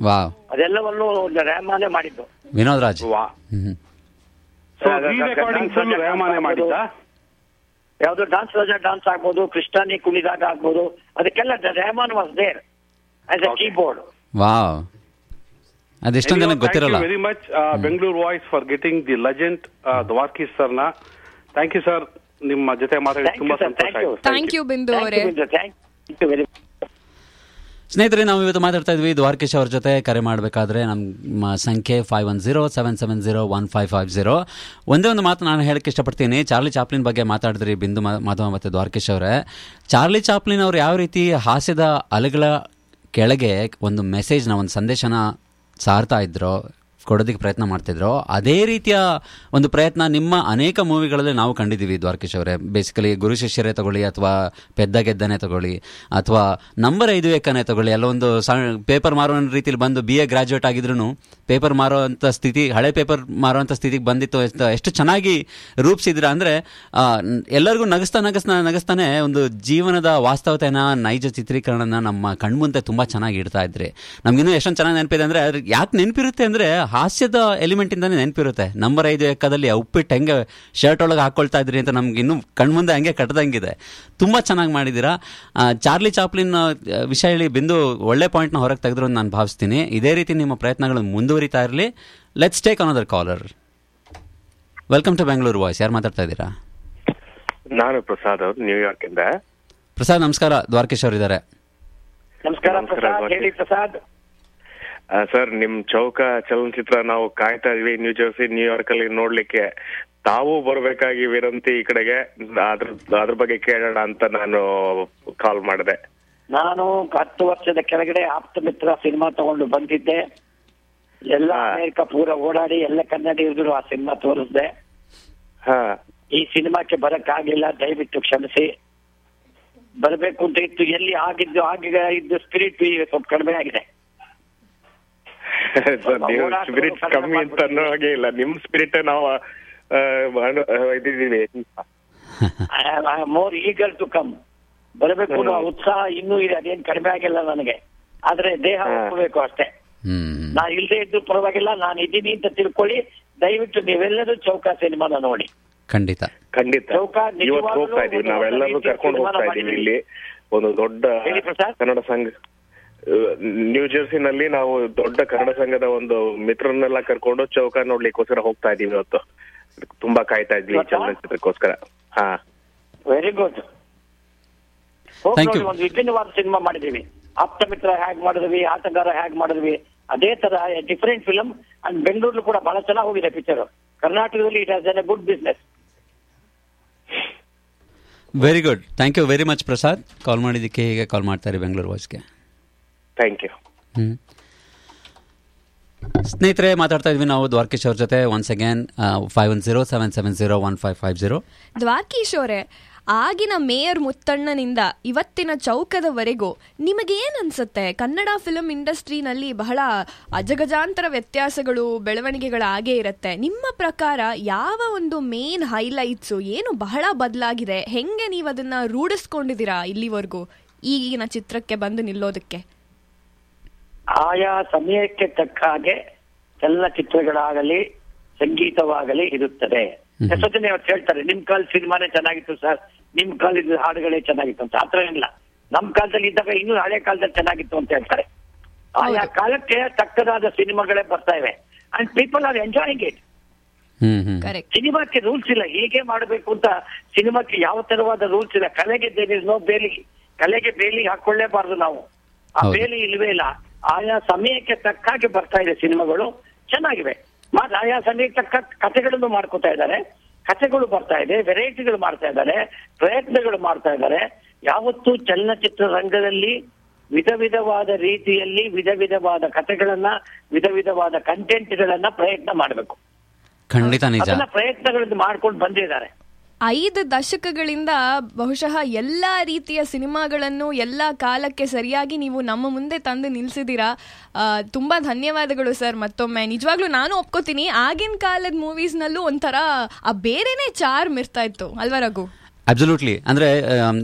ವಾವ್. ಅದೆಲ್ಲವನ್ನು ರೆಹಮಾನೇ ಮಾಡಿದ್ದು. ವಿನೋದ್ ರಾಜ್. ರೆಹಮಾನೇ ಮಾಡಿದ್ದ? ಯಾವ್ದು ಡಾನ್ಸ್ ರಾಜ ಡಾನ್ಸ್ ಆಗ್ಬೋದು ಕೃಷ್ಣಾನಿ ಕುಣಿದಾಗ ಆಗ್ಬೋದು ಅದಕ್ಕೆಲ್ಲ Rahman was there as a. Keyboard wow. ಅದೆಷ್ಟೊಂದು ಜನಕ್ಕೆ ಗೊತ್ತಿರಲ್ಲ. Very much Bengaluru voice for getting the legend Dwarki ಸರ್ನ. ಥ್ಯಾಂಕ್ ಯು ಸರ್ ನಿಮ್ಮ ಜೊತೆ ಮಾತಾಡಿ ತುಂಬಾ. ಸಂತೋಷ ಆಯ್ತು. ಥ್ಯಾಂಕ್ ಯು ಬಿಂದು ಅವರೇ. ಥ್ಯಾಂಕ್ ಯು ವೆರಿ ಸ್ನೇಹಿತರೆ ನಾವು ಇವತ್ತು ಮಾತಾಡ್ತಾ ಇದ್ವಿ ದ್ವಾರಕೇಶ್ ಅವ್ರ ಜೊತೆ ಕರೆ ಮಾಡಬೇಕಾದ್ರೆ ನಮ್ಮ ಸಂಖ್ಯೆ five one zero seven seven zero one five five zero ಒಂದೇ ಒಂದು ಮಾತು ನಾನು ಹೇಳಕ್ಕೆ ಇಷ್ಟಪಡ್ತೀನಿ. ಚಾರ್ಲಿ ಚಾಪ್ಲಿನ್ ಬಗ್ಗೆ ಮಾತಾಡಿದ್ರಿ ಬಿಂದು ಮಾಧವ ಮತ್ತು ದ್ವಾರಕೇಶ್ ಅವರೇ. ಚಾರ್ಲಿ ಚಾಪ್ಲಿನ್ ಅವರು ಯಾವ ರೀತಿ ಹಾಸ್ಯದ ಅಲೆಗಳ ಕೆಳಗೆ ಒಂದು ಮೆಸೇಜ್ನ ಒಂದು ಸಂದೇಶನ ಸಾರ್ತಾ ಇದ್ರು, ಕೊಡೋದಕ್ಕೆ ಪ್ರಯತ್ನ ಮಾಡ್ತಿದ್ರು, ಅದೇ ರೀತಿಯ ಒಂದು ಪ್ರಯತ್ನ ನಿಮ್ಮ ಅನೇಕ ಮೂವಿಗಳಲ್ಲಿ ನಾವು ಕಂಡಿದ್ದೀವಿ, ದ್ವಾರಕೇಶ್ ಅವರೇ. ಬೇಸಿಕಲಿ ಗುರು ಶಿಷ್ಯರೇ ತಗೊಳ್ಳಿ ಅಥವಾ ಪೆದ್ದ ಗೆದ್ದನೆ ತಗೊಳ್ಳಿ, ಅಥವಾ ನಂಬರ್ ಐದು ಏಕನೇ ತಗೊಳ್ಳಿ, ಅಲ್ಲೊಂದು ಸಣ್ಣ ಪೇಪರ್ ಮಾರೋ ರೀತಿಲಿ ಬಂದು ಬಿ ಎ ಗ್ರಾಜುಯೇಟ್ ಆಗಿದ್ರು ಪೇಪರ್ ಮಾರೋಂಥ ಸ್ಥಿತಿ, ಹಳೆ ಪೇಪರ್ ಮಾರೋವಂಥ ಸ್ಥಿತಿಗೆ ಬಂದಿತ್ತು ಎಷ್ಟು ಎಷ್ಟು ಚೆನ್ನಾಗಿ ರೂಪಿಸಿದ್ರ ಅಂದರೆ ಎಲ್ಲರಿಗೂ ನಗಿಸ್ತಾ ನಗಸ್ತಾ ನಗಸ್ತಾನೆ ಒಂದು ಜೀವನದ ವಾಸ್ತವತೆನ, ನೈಜ ಚಿತ್ರೀಕರಣನ ನಮ್ಮ ಕಣ್ಮುಂದೆ ತುಂಬ ಚೆನ್ನಾಗಿ ಇಡ್ತಾ ಇದ್ರಿ. ನಮ್ಗಿನ್ನೂ ಎಷ್ಟೊಂದು ಚೆನ್ನಾಗಿ ನೆನಪಿದೆ ಅಂದರೆ ಯಾಕೆ ನೆನಪಿರುತ್ತೆ ಅಂದರೆ, ಹಾಸ್ಯದ ಎಲಿಮೆಂಟ್ ಇಂದಾನೆ ನೆನಪಿರುತ್ತೆ. ನಂಬರ್ ಐದು ಎಕ್ಕದಲ್ಲಿ ಉಪ್ಪಿಟ್ಟು ಹೆಂಗೆ ಶರ್ಟ್ ಒಳಗೆ ಹಾಕೊಳ್ತಾ ಇದ್ರಿ ಅಂತ ನಮ್ಗೆ ಇನ್ನೂ ಕಣ್ಮುಂದೆ ಹಂಗೆ ಕಟ್ಟದಂಗಿದೆ ತುಂಬಾ ಚೆನ್ನಾಗಿ ಮಾಡಿದ್ದೀರಾ ಚಾರ್ಲಿ ಚಾಪ್ಲಿನ್ ವಿಷಯ ಹೇಳಿ ಬಿಂದು ಒಳ್ಳೆ ಪಾಯಿಂಟ್ನ ಹೊರಗೆ ತೆಗೆದ್ರು ನಾನು ಭಾವಿಸ್ತೀನಿ. ಇದೇ ರೀತಿ ನಿಮ್ಮ ಪ್ರಯತ್ನಗಳು ಮುಂದುವರಿತಾ ಇರಲಿ. Let's take another caller welcome to Bengaluru voice ಯಾರು ಮಾತಾಡ್ತಾ ಇದ್ದೀರಾ? ನಾನು ಪ್ರಸಾದ್ ಅವರು ನ್ಯೂಯಾರ್ಕ್ ಇಂದ. ಪ್ರಸಾದ್ ನಮಸ್ಕಾರ. ದ್ವಾರಕೇಶ್ ಅವರು ಇದ್ದಾರೆ ನಮಸ್ಕಾರ ನಮಸ್ಕಾರ, ಪ್ರಸಾದ್. ಹೇಳಿ ಪ್ರಸಾದ್. ಸರ್ ನಿಮ್ ಚೌಕ ಚಲನಚಿತ್ರ ನಾವು ಕಾಯ್ತಾ ಇದೀವಿ ನ್ಯೂ ಜರ್ಸಿ ನ್ಯೂಯಾರ್ಕ್ ಅಲ್ಲಿ ನೋಡ್ಲಿಕ್ಕೆ. ತಾವು ಬರ್ಬೇಕಾಗಿ ವಿನಂತಿ ಈ ಕಡೆಗೆ. ಅದ್ರ ಅದ್ರ ಬಗ್ಗೆ ಕೇಳೋಣ ಅಂತ ನಾನು ಕಾಲ್ ಮಾಡಿದೆ. ನಾನು ಹತ್ತು ವರ್ಷದ ಕೆಳಗಡೆ ಆಪ್ತ ಮಿತ್ರ ಸಿನಿಮಾ ತಗೊಂಡು ಬಂದಿದ್ದೆ. ಎಲ್ಲ ಅಮೇರಿಕ ಪೂರ ಓಡಾಡಿ ಎಲ್ಲ ಕನ್ನಡಿಗರು ಆ ಸಿನಿಮಾ ತೋರಿಸ್ದೆ. ಹಾ. ಈ ಸಿನಿಮಾಕ್ಕೆ ಬರಕ್ಕಾಗಿಲ್ಲ ದಯವಿಟ್ಟು ಕ್ಷಮಿಸಿ. ಬರಬೇಕು ಅಂತ ಇತ್ತು ಎಲ್ಲಿ ಆಗಿದ್ದು ಆಗ ಇದ್ದು ಸ್ಪಿರಿಟ್ ಈಗ ಸ್ವಲ್ಪ ಕಡಿಮೆ ಆಗಿದೆ. ಸ್ಪಿರಿಟ್ ಕಮ್ಮಿ ಅಂತ ಅನ್ನೋ ಹಾಗೆ ಇಲ್ಲ. ನಿಮ್ ಸ್ಪಿರಿಟ್ ನಾವು ಇದ್ದೀವಿ ಮೋರ್ ಈಗಲ್ ಟು ಕಮ್ ಬರಬೇಕು ಅನ್ನೋ ಉತ್ಸಾಹ ಇನ್ನೂ ಇದೆ. ಅದೇನ್ ಕಡಿಮೆ ಆಗಿಲ್ಲ ನನಗೆ. ಆದ್ರೆ ದೇಹ. ಒಪ್ಪಬೇಕು ಅಷ್ಟೇ. ಹ್ಮ್. ನಾ ಇಲ್ಲದೆ ಇದ್ದು ಪರವಾಗಿಲ್ಲ ನಾನು ಇದ್ದೀನಿ ಅಂತ ತಿಳ್ಕೊಳ್ಳಿ. ದಯವಿಟ್ಟು ನೀವೆಲ್ಲರೂ ಚೌಕ ಸಿನಿಮಾನ ನೋಡಿ. ಖಂಡಿತ. ಖಂಡಿತ. ಚೌಕ ಇವತ್ತು ಹೋಗ್ತಾ ಇದೀವಿ ನಾವೆಲ್ಲರೂ ಕರ್ಕೊಂಡು ಹೋಗ್ತಾ ಇದೀವಿ ಇಲ್ಲಿ. ಒಂದು ದೊಡ್ಡ ಕನ್ನಡ ಸಂಘ ನ್ಯೂ ಜರ್ಸಿನಲ್ಲಿ ನಾವು ದೊಡ್ಡ ಕನ್ನಡ ಸಂಘದ ಒಂದು ಮಿತ್ರರನ್ನೆಲ್ಲ ಕರ್ಕೊಂಡು ಚೌಕ ನೋಡ್ಲಿಕ್ಕೋಸ್ಕರ ಹೋಗ್ತಾ ಇದೀವಿ ಇವತ್ತು. ತುಂಬಾ ಕಾಯ್ತಾ ಇದ್ವಿ ಚಲನಚಿತ್ರಕ್ಕೋಸ್ಕರ. ಹಾ. Very good Thank you. ಒಂದು ವಿಭಿನ್ನವಾದ ಸಿನಿಮಾ ಮಾಡಿದೀವಿ ಆಪ್ತ ಮಿತ್ರ ಹೇಗ್ ಮಾಡಿದ್ವಿ ಆಟಗಾರ ಹ್ಯಾಗ್ ಮಾಡಿದ್ವಿ. ಅದೇ ತರ ಡಿಫರೆಂಟ್ ಫಿಲಂ ಅಂಡ್ ಬೆಂಗಳೂರು ಕೂಡ ಬಹಳ ಚೆನ್ನಾಗಿ ಹೋಗಿದೆ ಪಿಕ್ಚರ್ ಕರ್ನಾಟಕದಲ್ಲಿ it has a good business very good thank you very much Prasad call ಮಾಡಿದ್ದಕ್ಕೆ ಹೀಗೆ ಕಾಲ್ ಮಾಡ್ತಾರೆ ಬೆಂಗಳೂರು ವಾಯ್ಸ್ಗೆ ಥ್ಯಾಂಕ್ ಯು. ಸ್ನೇಹಿತರೆ ಮಾತಾಡ್ತಾ ಇದ್ವಿ ನಾವು ದ್ವಾರಕೀಶ್ ಅವ್ರ ಜೊತೆ. Once again five one zero seven seven zero one five five zero Dwarakish ಅವರೇ ಆಗಿನ ಮೇಯರ್ ಮುತ್ತಣ್ಣನಿಂದ ಇವತ್ತಿನ ಚೌಕದವರೆಗೂ ನಿಮಗೇನ್ ಅನ್ಸುತ್ತೆ? ಕನ್ನಡ ಫಿಲಂ ಇಂಡಸ್ಟ್ರಿನಲ್ಲಿ ಬಹಳ ಅಜಗಜಾಂತರ ವ್ಯತ್ಯಾಸಗಳು ಬೆಳವಣಿಗೆಗಳಾಗೇ ಇರುತ್ತೆ. ನಿಮ್ಮ ಪ್ರಕಾರ ಯಾವ ಒಂದು ಮೇನ್ ಹೈಲೈಟ್ಸು ಏನು ಬಹಳ ಬದಲಾಗಿದೆ? ಹೆಂಗೆ ನೀವು ಅದನ್ನ ರೂಢಿಸ್ಕೊಂಡಿದ್ದೀರಾ ಇಲ್ಲಿವರೆಗೂ, ಈಗಿನ ಚಿತ್ರಕ್ಕೆ ಬಂದು ನಿಲ್ಲೋದಕ್ಕೆ? ಆಯಾ ಸಮಯಕ್ಕೆ ತಕ್ಕ ಹಾಗೆ ಚಲನಚಿತ್ರಗಳಾಗಲಿ ಸಂಗೀತವಾಗಲಿ ಇರುತ್ತದೆ. ಎಷ್ಟೊತ್ತಿನ ಅವತ್ತು ಹೇಳ್ತಾರೆ ನಿಮ್ ಕಾಲ್ ಸಿನಿಮಾನೇ ಚೆನ್ನಾಗಿತ್ತು ಸರ್ ನಿಮ್ ಕಾಲದ ಹಾಡುಗಳೇ ಚೆನ್ನಾಗಿತ್ತು ಅಂತ. ಆತರ ಇಲ್ಲ ನಮ್ ಕಾಲದಲ್ಲಿ ಇದ್ದಾಗ ಇನ್ನೂ ಹಳೆ ಕಾಲದಲ್ಲಿ ಚೆನ್ನಾಗಿತ್ತು ಅಂತ ಹೇಳ್ತಾರೆ. ಆಯಾ ಕಾಲಕ್ಕೆ ತಕ್ಕದಾದ ಸಿನಿಮಾಗಳೇ ಬರ್ತಾ ಇವೆ. And people are enjoying it ಸಿನಿಮಾಕ್ಕೆ ರೂಲ್ಸ್ ಇಲ್ಲ. ಹೇಗೆ ಮಾಡಬೇಕು ಅಂತ ಸಿನಿಮಾಕ್ಕೆ ಯಾವ ತರವಾದ ರೂಲ್ಸ್ ಇಲ್ಲ. ಕಲೆಗೆ ದೇರ್ ಇಸ್ ನೋ ಬೇಲಿ ಕಲೆಗೆ ಬೇಲಿ ಹಾಕೊಳ್ಳೇಬಾರ್ದು ನಾವು. ಆ ಬೇಲಿ ಇಲ್ವೇ ಇಲ್ಲ. ಆಯಾ ಸಮಯಕ್ಕೆ ತಕ್ಕ ಹಾಗೆ ಬರ್ತಾ ಇದೆ ಸಿನಿಮಾಗಳು. ಚೆನ್ನಾಗಿವೆ. ಮತ್ತೆ ಆಯಾ ಸಮಯಕ್ಕೆ ತಕ್ಕ ಕಥೆಗಳನ್ನು ಮಾಡ್ಕೊತಾ ಇದ್ದಾರೆ. ಕಥೆಗಳು ಬರ್ತಾ ಇದೆ ವೆರೈಟಿಗಳು ಮಾಡ್ತಾ ಇದ್ದಾರೆ ಪ್ರಯತ್ನಗಳು ಮಾಡ್ತಾ ಇದ್ದಾರೆ. ಯಾವತ್ತೂ ಚಲನಚಿತ್ರ ರಂಗದಲ್ಲಿ ವಿಧ ವಿಧವಾದ ರೀತಿಯಲ್ಲಿ ವಿಧ ವಿಧವಾದ ಕಥೆಗಳನ್ನ ವಿಧ ವಿಧವಾದ ಕಂಟೆಂಟ್ಗಳನ್ನ ಪ್ರಯತ್ನ ಮಾಡಬೇಕು. ಖಂಡಿತ ಪ್ರಯತ್ನಗಳನ್ನು ಮಾಡ್ಕೊಂಡು ಬಂದಿದ್ದಾರೆ. ಐದು ದಶಕಗಳಿಂದ ಬಹುಶಃ ಎಲ್ಲ ರೀತಿಯ ಸಿನಿಮಾಗಳನ್ನು ಎಲ್ಲ ಕಾಲಕ್ಕೆ ಸರಿಯಾಗಿ ನೀವು ನಮ್ಮ ಮುಂದೆ ತಂದು ನಿಲ್ಲಿಸಿದ್ದೀರಾ ತುಂಬ ಧನ್ಯವಾದಗಳು ಸರ್ ಮತ್ತೊಮ್ಮೆ. ನಿಜವಾಗ್ಲೂ ನಾನು ಒಪ್ಕೋತೀನಿ. ಆಗಿನ ಕಾಲದ ಮೂವೀಸ್ನಲ್ಲೂ ಒಂಥರ, ಆ ಬೇರೆನೇ ಚಾರ್ಮ್ ಇರ್ತಾ ಇತ್ತು. ಅಲ್ವಾ ರಘು? ಅಬ್ಸಲ್ಯೂಟ್ಲಿ ಅಂದ್ರೆ